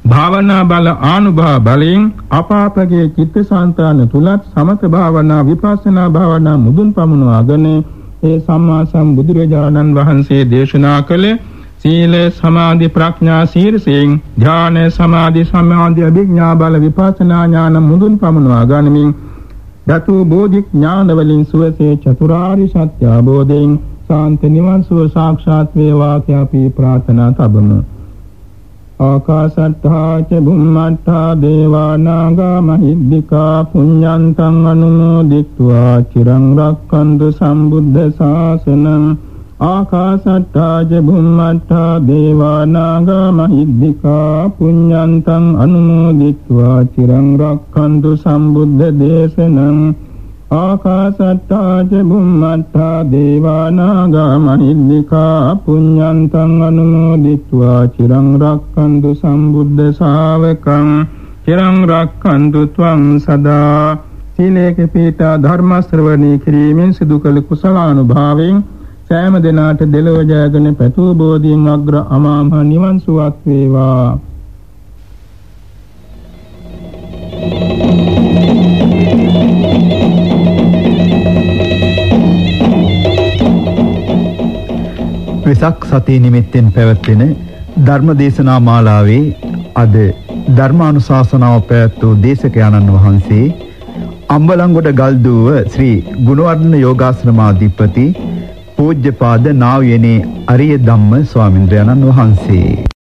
භාවනා බල ආනුභාව බලෙන් අපාපගේ චිත්තසංතාන තුලත් සමත භාවනා විපස්සනා භාවනා මුදුන් පමුණවාගෙන ඒ සම්මා සම්බුදුරජාණන් වහන්සේ දේශනා කළ සීල සමාධි ප්‍රඥා සීරසෙන් ඥාන සමාධි සමාධි අභිඥා බල විපස්සනා ඥාන මුදුන් පමුණවා ගනිමින් දතු බෝධි ඥාන වලින් සුවසේ චතුරාර්ය සත්‍ය අවබෝධයෙන් සාන්ත නිවන් සුව සාක්ෂාත් වේවා කියලා අපි ප්‍රාර්ථනා තබමු ආකාශත්තා ච බුම්මත්තා දේවා නාග මහිද්దికා පුඤ්ඤන්තං අනුමෝදිත්වා චිරං රක්ඛන්තු සම්බුද්ධ ශාසනං ආකාශට්ටා ච බුම්මට්ටා දේවා නාග මහිද්దికා පුඤ්ඤන්තං අනුමෝදිත්වා චිරං රක්ඛන්තු සම්බුද්ධ දේශනං ආකාසට්ටා ච බුම්මට්ටා දේවානාගා මහිද්దికා පුඤ්ඤන්තං අනුමෝදිත්වා. චිරං රක්ඛන්තු සම්බුද්ධ ශාවකං. චිරං රක්ඛන්තු ත්වං සදා. සීලේක පීඨා ධර්ම ශ්‍රවණී කිරීමෙන් සිදු කළ කුසලානුභාවයෙන් සෑම දිනාට දෙලොව ජයගෙන පැතුූ බෝධියෙන් අග්‍ර අමාමහ නිවන් සුවක් වේවා. වෙසක් සතිය නිමිත්තෙන් පැවැත්වෙන ධර්මදේශනා මාලාවේ අද ධර්මානුශාසනාව පැවැත් වූ දේශකයන්න් වහන්සේ අම්බලන්ගොඩ ගල්දුව ශ්‍රී ගුණවර්ධන යෝගාශ්‍රමාධිපති පූජ්‍යපාද නා වූ යනේ අරිය ධම්ම ස්වාමින්ද්‍රයන්න් වහන්සේ.